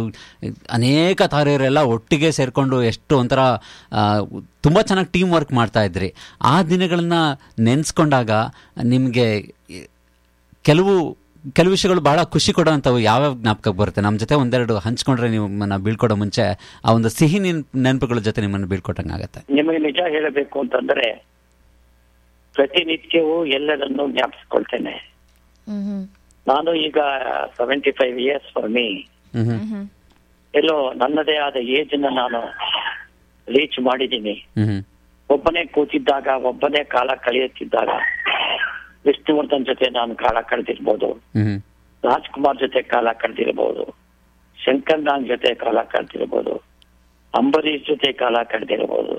ಅನೇಕ ತಾರೆಯರೆಲ್ಲ ಒಟ್ಟಿಗೆ ಸೇರಿಕೊಂಡು ಎಷ್ಟು ಒಂಥರ ತುಂಬ ಚೆನ್ನಾಗಿ ಟೀಮ್ ವರ್ಕ್ ಮಾಡ್ತಾ ಇದ್ರಿ. ಆ ದಿನಗಳನ್ನ ನೆನೆಸ್ಕೊಂಡಾಗ ನಿಮಗೆ, ಕೆಲವು ಕೆಲವು ವಿಷಯಗಳು ಬಹಳ ಖುಷಿ ಕೊಡೋವಂಥವು ಯಾವ್ಯಾವ ಜ್ಞಾಪಕಕ್ಕೆ ಬರುತ್ತೆ? ನಮ್ಮ ಜೊತೆ ಒಂದೆರಡು ಹಂಚ್ಕೊಂಡ್ರೆ ನಿಮ್ಮನ್ನ ಬೀಳ್ಕೊಡೋ ಮುಂಚೆ ಆ ಒಂದು ಸಿಹಿ ನೆನ್ ನೆನಪುಗಳ ಜೊತೆ ನಿಮ್ಮನ್ನು ಬೀಳ್ಕೊಟ್ಟಂಗಾಗತ್ತೆ. ನಿಮಗೆ ನಿಜ ಹೇಳಬೇಕು ಅಂತಂದ್ರೆ ಪ್ರತಿನಿತ್ಯವೂ ಎಲ್ಲರನ್ನು ಜ್ಞಾಪಿಸ್ಕೊಳ್ತೇನೆ. ನಾನು ಈಗ seventy five years for me hmm ಎಲ್ಲೋ ನನ್ನದೇ ಆದ ಏಜ್ನ ನಾನು ರೀಚ್ ಮಾಡಿದ್ದೀನಿ. ಒಬ್ಬನೇ ಕೂತಿದ್ದಾಗ ಒಬ್ಬನೇ ಕಾಲ ಕಳೆಯುತ್ತಿದ್ದಾಗ ವಿಷ್ಣುವರ್ಧನ್ ಜೊತೆ ನಾನು ಕಾಲ ಕಳೆದಿರ್ಬೋದು. ರಾಜ್ಕುಮಾರ್ ಜೊತೆ ಕಾಲ ಕಳೆದಿರ್ಬೋದು. ಶಂಕರ್ ನಾಗ್ ಜೊತೆ ಕಾಲ ಕಳೆದಿರ್ಬೋದು. ಅಂಬರೀಶ್ ಜೊತೆ ಕಾಲ ಕಳೆದಿರಬಹುದು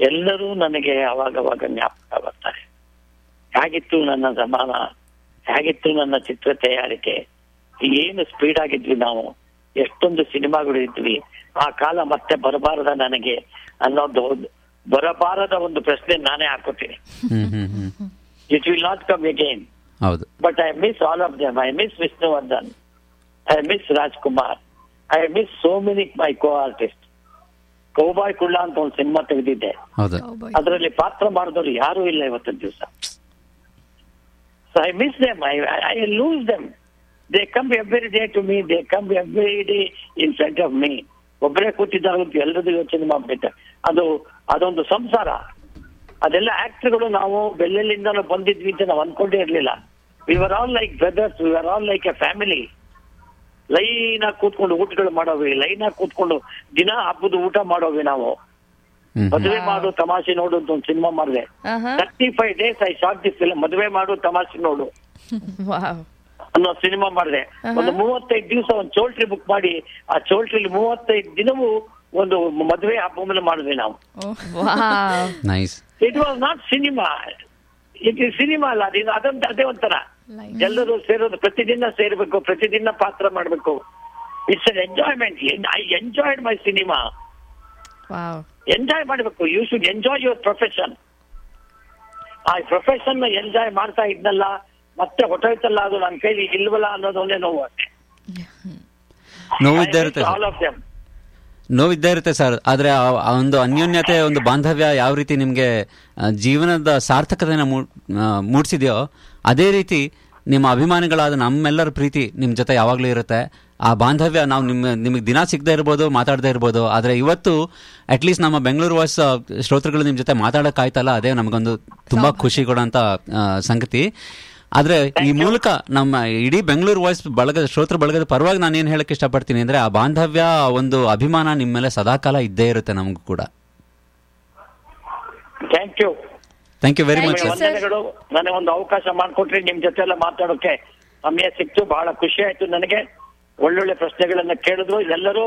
ಎಲ್ಲರೂ ನನಗೆ ಅವಾಗವಾಗ ಜ್ಞಾಪಕ ಬರ್ತಾರೆ. ಹೇಗಿತ್ತು ನನ್ನ ಜಮಾನ ಹೇಗಿತ್ತು ನನ್ನ ಚಿತ್ರ ತಯಾರಿಕೆ? ಏನು ಸ್ಪೀಡ್ ಆಗಿದ್ವಿ ನಾವು? ಎಷ್ಟೊಂದು ಸಿನಿಮಾಗಳು ಇದ್ವಿ. ಆ ಕಾಲ ಮತ್ತೆ ಬರಬಾರದ ನನಗೆ ಅನ್ನೋದು ಬರಬಾರದ ಒಂದು ಪ್ರಶ್ನೆ ನಾನೇ ಹಾಕೋತೀನಿ. Hmm will not come again. Not come again ಹೌದು. But I miss all of them. I miss Vishnuvardhan I miss Rajkumar I miss so many my co-artists. Cowboy Kulla ಅಂತ ಒಂದು ಸಿನಿಮಾ ತೆಗೆದಿದ್ದೆ. ಅದರಲ್ಲಿ ಪಾತ್ರ ಮಾಡಿದವರು ಯಾರು ಇಲ್ಲ ಇವತ್ತಿನ ದಿವಸ. So I miss them I I lose them they come every day to me they come every day in front of me ಒಬ್ಬರೇ ಕೂತಿದ್ದಾಗ ಎಲ್ಲರದ್ದು ಯೋಚನೆ ಮಾಡ್ಬೇಕು ಅದು ಅದೊಂದು ಸಂಸಾರ. ಅದೆಲ್ಲ ಆಕ್ಟರ್ಗಳು ನಾವು ಬೆಳ್ಳೆಲ್ಲಿಂದ ಬಂದಿದ್ವಿ ಅಂತ ನಾವು ಅನ್ಕೊಂಡೇ ಇರ್ಲಿಲ್ಲ. We are all like brothers we are all like a family line ಆಗಿ ಕೂತ್ಕೊಂಡು ಊಟಗಳು ಮಾಡೋವಿ ಲೈನ್ ಆಗಿ ಕೂತ್ಕೊಂಡು ದಿನ ಹಬ್ಬದ ಊಟ ಮಾಡೋವಿ ನಾವು. ಮದುವೆ ಮಾಡು ತಮಾಷೆ ನೋಡು ಅಂತ ಒಂದು ಸಿನಿಮಾ ಮಾಡಿದೆ. Thirty five days I shot the film Maduve Madu Tamashe ನೋಡು. ಅನ್ನೋ ಸಿನಿಮಾ ಮಾಡಿದೆ. ಒಂದು ಮೂವತ್ತೈದು ದಿವಸ ಒಂದು ಚೋಲ್ಟ್ರಿ ಬುಕ್ ಮಾಡಿ ಆ ಚೋಲ್ಟ್ರಿಲಿ ಮೂವತ್ತೈದು ದಿನವೂ ಒಂದು ಮದುವೆ ಹಬ್ಬವನ್ನು ಮಾಡಿದ್ವಿ ನಾವು. Nice it was not cinema ಇದು ಸಿನಿಮಾ ಅಲ್ಲ ಅದು ಅದಂತ ಅದೇ ಒಂಥರ. ಎಲ್ಲರೂ ಸೇರೋದು ಪ್ರತಿದಿನ ಸೇರ್ಬೇಕು ಪ್ರತಿದಿನ ಪಾತ್ರ ಮಾಡಬೇಕು. It's an enjoyment I enjoyed my cinema enjoy ಮಾಡಬೇಕು. You should enjoy your profession ಆ ಪ್ರೊಫೆಷನ್ ಎಂಜಾಯ್ ಮಾಡ್ತಾ ಇದ್ನಲ್ಲ ಮತ್ತೆ ಹೊಟ್ಟೋಯ್ತಲ್ಲ ಅದು ನನ್ನ ಕೈಲಿ ಇಲ್ವಲ್ಲ ಅನ್ನೋದು ಒಂದೇ ನೋವು ಅಷ್ಟೇ. ಇರುತ್ತೆ. ಆಲ್ ಆಫ್ ದೆಮ್ ನೋವಿದ್ದೇ ಇರುತ್ತೆ ಸರ್. ಆದರೆ ಆ- ಒಂದು ಅನ್ಯೋನ್ಯತೆ ಒಂದು ಬಾಂಧವ್ಯ ಯಾವ ರೀತಿ ನಿಮಗೆ ಜೀವನದ ಸಾರ್ಥಕತೆಯನ್ನು ಮೂಡಿಸಿದೆಯೋ ಅದೇ ರೀತಿ ನಿಮ್ಮ ಅಭಿಮಾನಿಗಳಾದ ನಮ್ಮೆಲ್ಲರ ಪ್ರೀತಿ ನಿಮ್ಮ ಜೊತೆ ಯಾವಾಗಲೂ ಇರುತ್ತೆ. ಆ ಬಾಂಧವ್ಯ ನಾವು ನಿಮ್ಮ ನಿಮಗೆ ದಿನ ಸಿಗದೇ ಇರ್ಬೋದು ಮಾತಾಡದೇ ಇರ್ಬೋದು. ಆದರೆ ಇವತ್ತು ಅಟ್ಲೀಸ್ಟ್ ನಮ್ಮ ಬೆಂಗಳೂರು ವಾಸ್ ಶ್ರೋತೃಗಳು ನಿಮ್ಮ ಜೊತೆ ಮಾತಾಡೋಕ್ಕಾಯ್ತಲ್ಲ ಅದೇ ನಮಗೊಂದು ತುಂಬ ಖುಷಿ ಕೊಡೋಂಥ ಸಂಗತಿ. ಆದರೆ ಈ ಮೂಲಕ ನಮ್ಮ ಇಡೀ ಬೆಂಗಳೂರು ವಾಯ್ಸ್ ಬಳಗದ ಶ್ರೋತೃ ಬಳಗದ ಪರವಾಗಿ ನಾನು ಏನ್ ಹೇಳಕ್ ಇಷ್ಟಪಡ್ತೀನಿ ಅಂದ್ರೆ ಆ ಬಾಂಧವ್ಯ ಒಂದು ಅಭಿಮಾನ ನಿಮ್ಮ ಮೇಲೆ ಸದಾಕಾಲ ಇದ್ದೇ ಇರುತ್ತೆ ನಮಗೂ ಕೂಡ. Thank you thank you very much ನನಗೆ ಒಂದು ಅವಕಾಶ ಮಾಡಿಕೊಟ್ರಿ ನಿಮ್ ಜೊತೆ ಎಲ್ಲ ಮಾತಾಡೋಕೆ. ಸಮಯ ಸಿಕ್ತು ಬಹಳ ಖುಷಿ ಆಯ್ತು ನನಗೆ. ಒಳ್ಳೊಳ್ಳೆ ಪ್ರಶ್ನೆಗಳನ್ನ ಕೇಳಿದ್ರು ಎಲ್ಲರೂ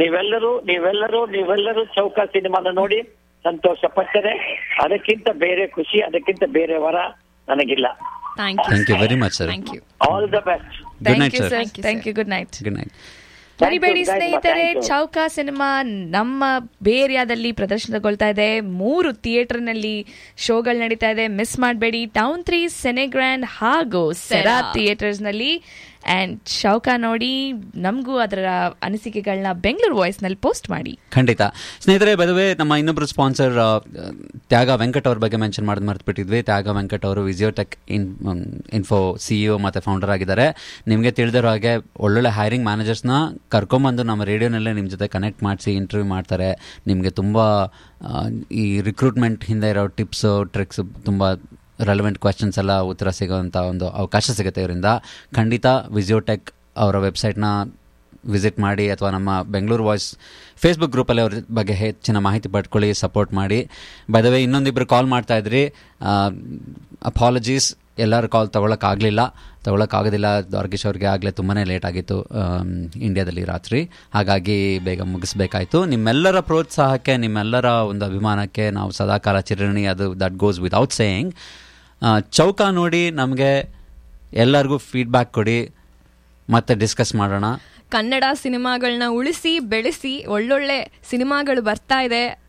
ನೀವೆಲ್ಲರೂ ನೀವೆಲ್ಲರೂ ನೀವೆಲ್ಲರೂ ಚೌಕ ಸಿನಿಮಾನ ನೋಡಿ ಸಂತೋಷ ಪಟ್ಟರೆ ಅದಕ್ಕಿಂತ ಬೇರೆ ಖುಷಿ ಅದಕ್ಕಿಂತ ಬೇರೆ ವರ ನನಗಿಲ್ಲ. Thank you thank you very much sir thank you all the best good night thank you sir sir thank you good night good night night. Thank ಸ್ನೇಹಿತರೆ ಚೌಕಾ ಚೌಕ ಸಿನಿಮಾ ನಮ್ಮ ಬೇರಿಯಾದಲ್ಲಿ ಪ್ರದರ್ಶನಗೊಳ್ತಾ ಇದೆ. ಮೂರು ಥಿಯೇಟರ್ನಲ್ಲಿ ಶೋಗಳು ನಡೀತಾ ಇದೆ. ಮಿಸ್ ಮಾಡಬೇಡಿ. ಟೌನ್ ತ್ರೀ ಸೆನೆಗ್ರ್ಯಾಂಡ್ ಹಾಗೂ ಸೆರಾ ಥಿಯೇಟರ್ಸ್ನಲ್ಲಿ ಅಂಡ್ ಶೌಕ ನೋಡಿ ನಮಗೂ ಅದರ ಅನಿಸಿಕೆಗಳನ್ನ ಬೆಂಗಳೂರು ವಾಯ್ಸ್ನಲ್ಲಿ ಪೋಸ್ಟ್ ಮಾಡಿ. ಖಂಡಿತ. ಸ್ನೇಹಿತರೆ ಬದುವೆ ನಮ್ಮ ಇನ್ನೊಬ್ಬರು ಸ್ಪಾನ್ಸರ್ ತ್ಯಾಗ ವೆಂಕಟ್ ಅವ್ರ ಬಗ್ಗೆ ಮೆನ್ಷನ್ ಮಾಡೋದು ಮರ್ತ್ಬಿಟ್ಟಿದ್ವಿ. ತ್ಯಾಗ ವೆಂಕಟ್ ಅವರು ವಿಸಿಯೋಟೆಕ್ ಇನ್ ಇನ್ಫೋ ಸಿಇಒ ಮತ್ತು ಫೌಂಡರ್ ಆಗಿದ್ದಾರೆ. ನಿಮಗೆ ತಿಳಿದಿರೋ ಹಾಗೆ ಒಳ್ಳೊಳ್ಳೆ ಹೈರಿಂಗ್ ಮ್ಯಾನೇಜರ್ಸ್ನ ಕರ್ಕೊಂಬಂದು ನಮ್ಮ ರೇಡಿಯೋನಲ್ಲೇ ನಿಮ್ಮ ಜೊತೆ ಕನೆಕ್ಟ್ ಮಾಡಿಸಿ ಇಂಟರ್ವ್ಯೂ ಮಾಡ್ತಾರೆ. ನಿಮಗೆ ತುಂಬ ಈ ರಿಕ್ರೂಟ್ಮೆಂಟ್ ಹಿಂದೆ ಇರೋ ಟಿಪ್ಸು ಟ್ರಿಕ್ಸ್ ತುಂಬ ರೆಲೆವೆಂಟ್ ಕ್ವಶನ್ಸ್ ಎಲ್ಲ ಉತ್ತರ ಸಿಗೋವಂಥ ಒಂದು ಅವಕಾಶ ಸಿಗುತ್ತೆ ಇವರಿಂದ. ಖಂಡಿತ ವಿಸಿಯೋಟೆಕ್ ಅವರ ವೆಬ್ಸೈಟ್ನ ವಿಸಿಟ್ ಮಾಡಿ ಅಥವಾ ನಮ್ಮ ಬೆಂಗಳೂರು ವಾಯ್ಸ್ ಫೇಸ್ಬುಕ್ ಗ್ರೂಪಲ್ಲಿ ಅವ್ರ ಬಗ್ಗೆ ಹೆಚ್ಚಿನ ಮಾಹಿತಿ ಪಡ್ಕೊಳ್ಳಿ ಸಪೋರ್ಟ್ ಮಾಡಿ. ಬೈ ದ ವೇ ಇನ್ನೊಂದಿಬ್ಬರು ಕಾಲ್ ಮಾಡ್ತಾಯಿದ್ರಿ ಅಪಾಲಜೀಸ್ ಎಲ್ಲರೂ ಕಾಲ್ ತೊಗೊಳಕ್ಕಾಗಲಿಲ್ಲ. ತೊಗೊಳಕ್ಕಾಗೋದಿಲ್ಲ. ದ್ವಾರ್ಗೀಶ್ ಅವ್ರಿಗೆ ಆಗಲೇ ತುಂಬಾ ಲೇಟ್ ಆಗಿತ್ತು ಇಂಡಿಯಾದಲ್ಲಿ ರಾತ್ರಿ. ಹಾಗಾಗಿ ಬೇಗ ಮುಗಿಸ್ಬೇಕಾಯ್ತು. ನಿಮ್ಮೆಲ್ಲರ ಪ್ರೋತ್ಸಾಹಕ್ಕೆ, ನಿಮ್ಮೆಲ್ಲರ ಒಂದು ಅಭಿಮಾನಕ್ಕೆ ನಾವು ಸದಾಕಾಲ ಚಿರಣಿ ಅದು ದಟ್ ಗೋಸ್ ವಿತೌಟ್ ಸೇಯಿಂಗ್ ಚೌಕ ನೋಡಿ ನಮಗೆ ಎಲ್ಲರಿಗೂ ಫೀಡ್ಬ್ಯಾಕ್ ಕೊಡಿ. ಮತ್ತೆ ಡಿಸ್ಕಸ್ ಮಾಡೋಣ. ಕನ್ನಡ ಸಿನಿಮಾಗಳನ್ನ ಉಳಿಸಿ, ಬೆಳೆಸಿ, ಒಳ್ಳೊಳ್ಳೆ ಸಿನಿಮಾಗಳು ಬರ್ತಾ ಇದೆ.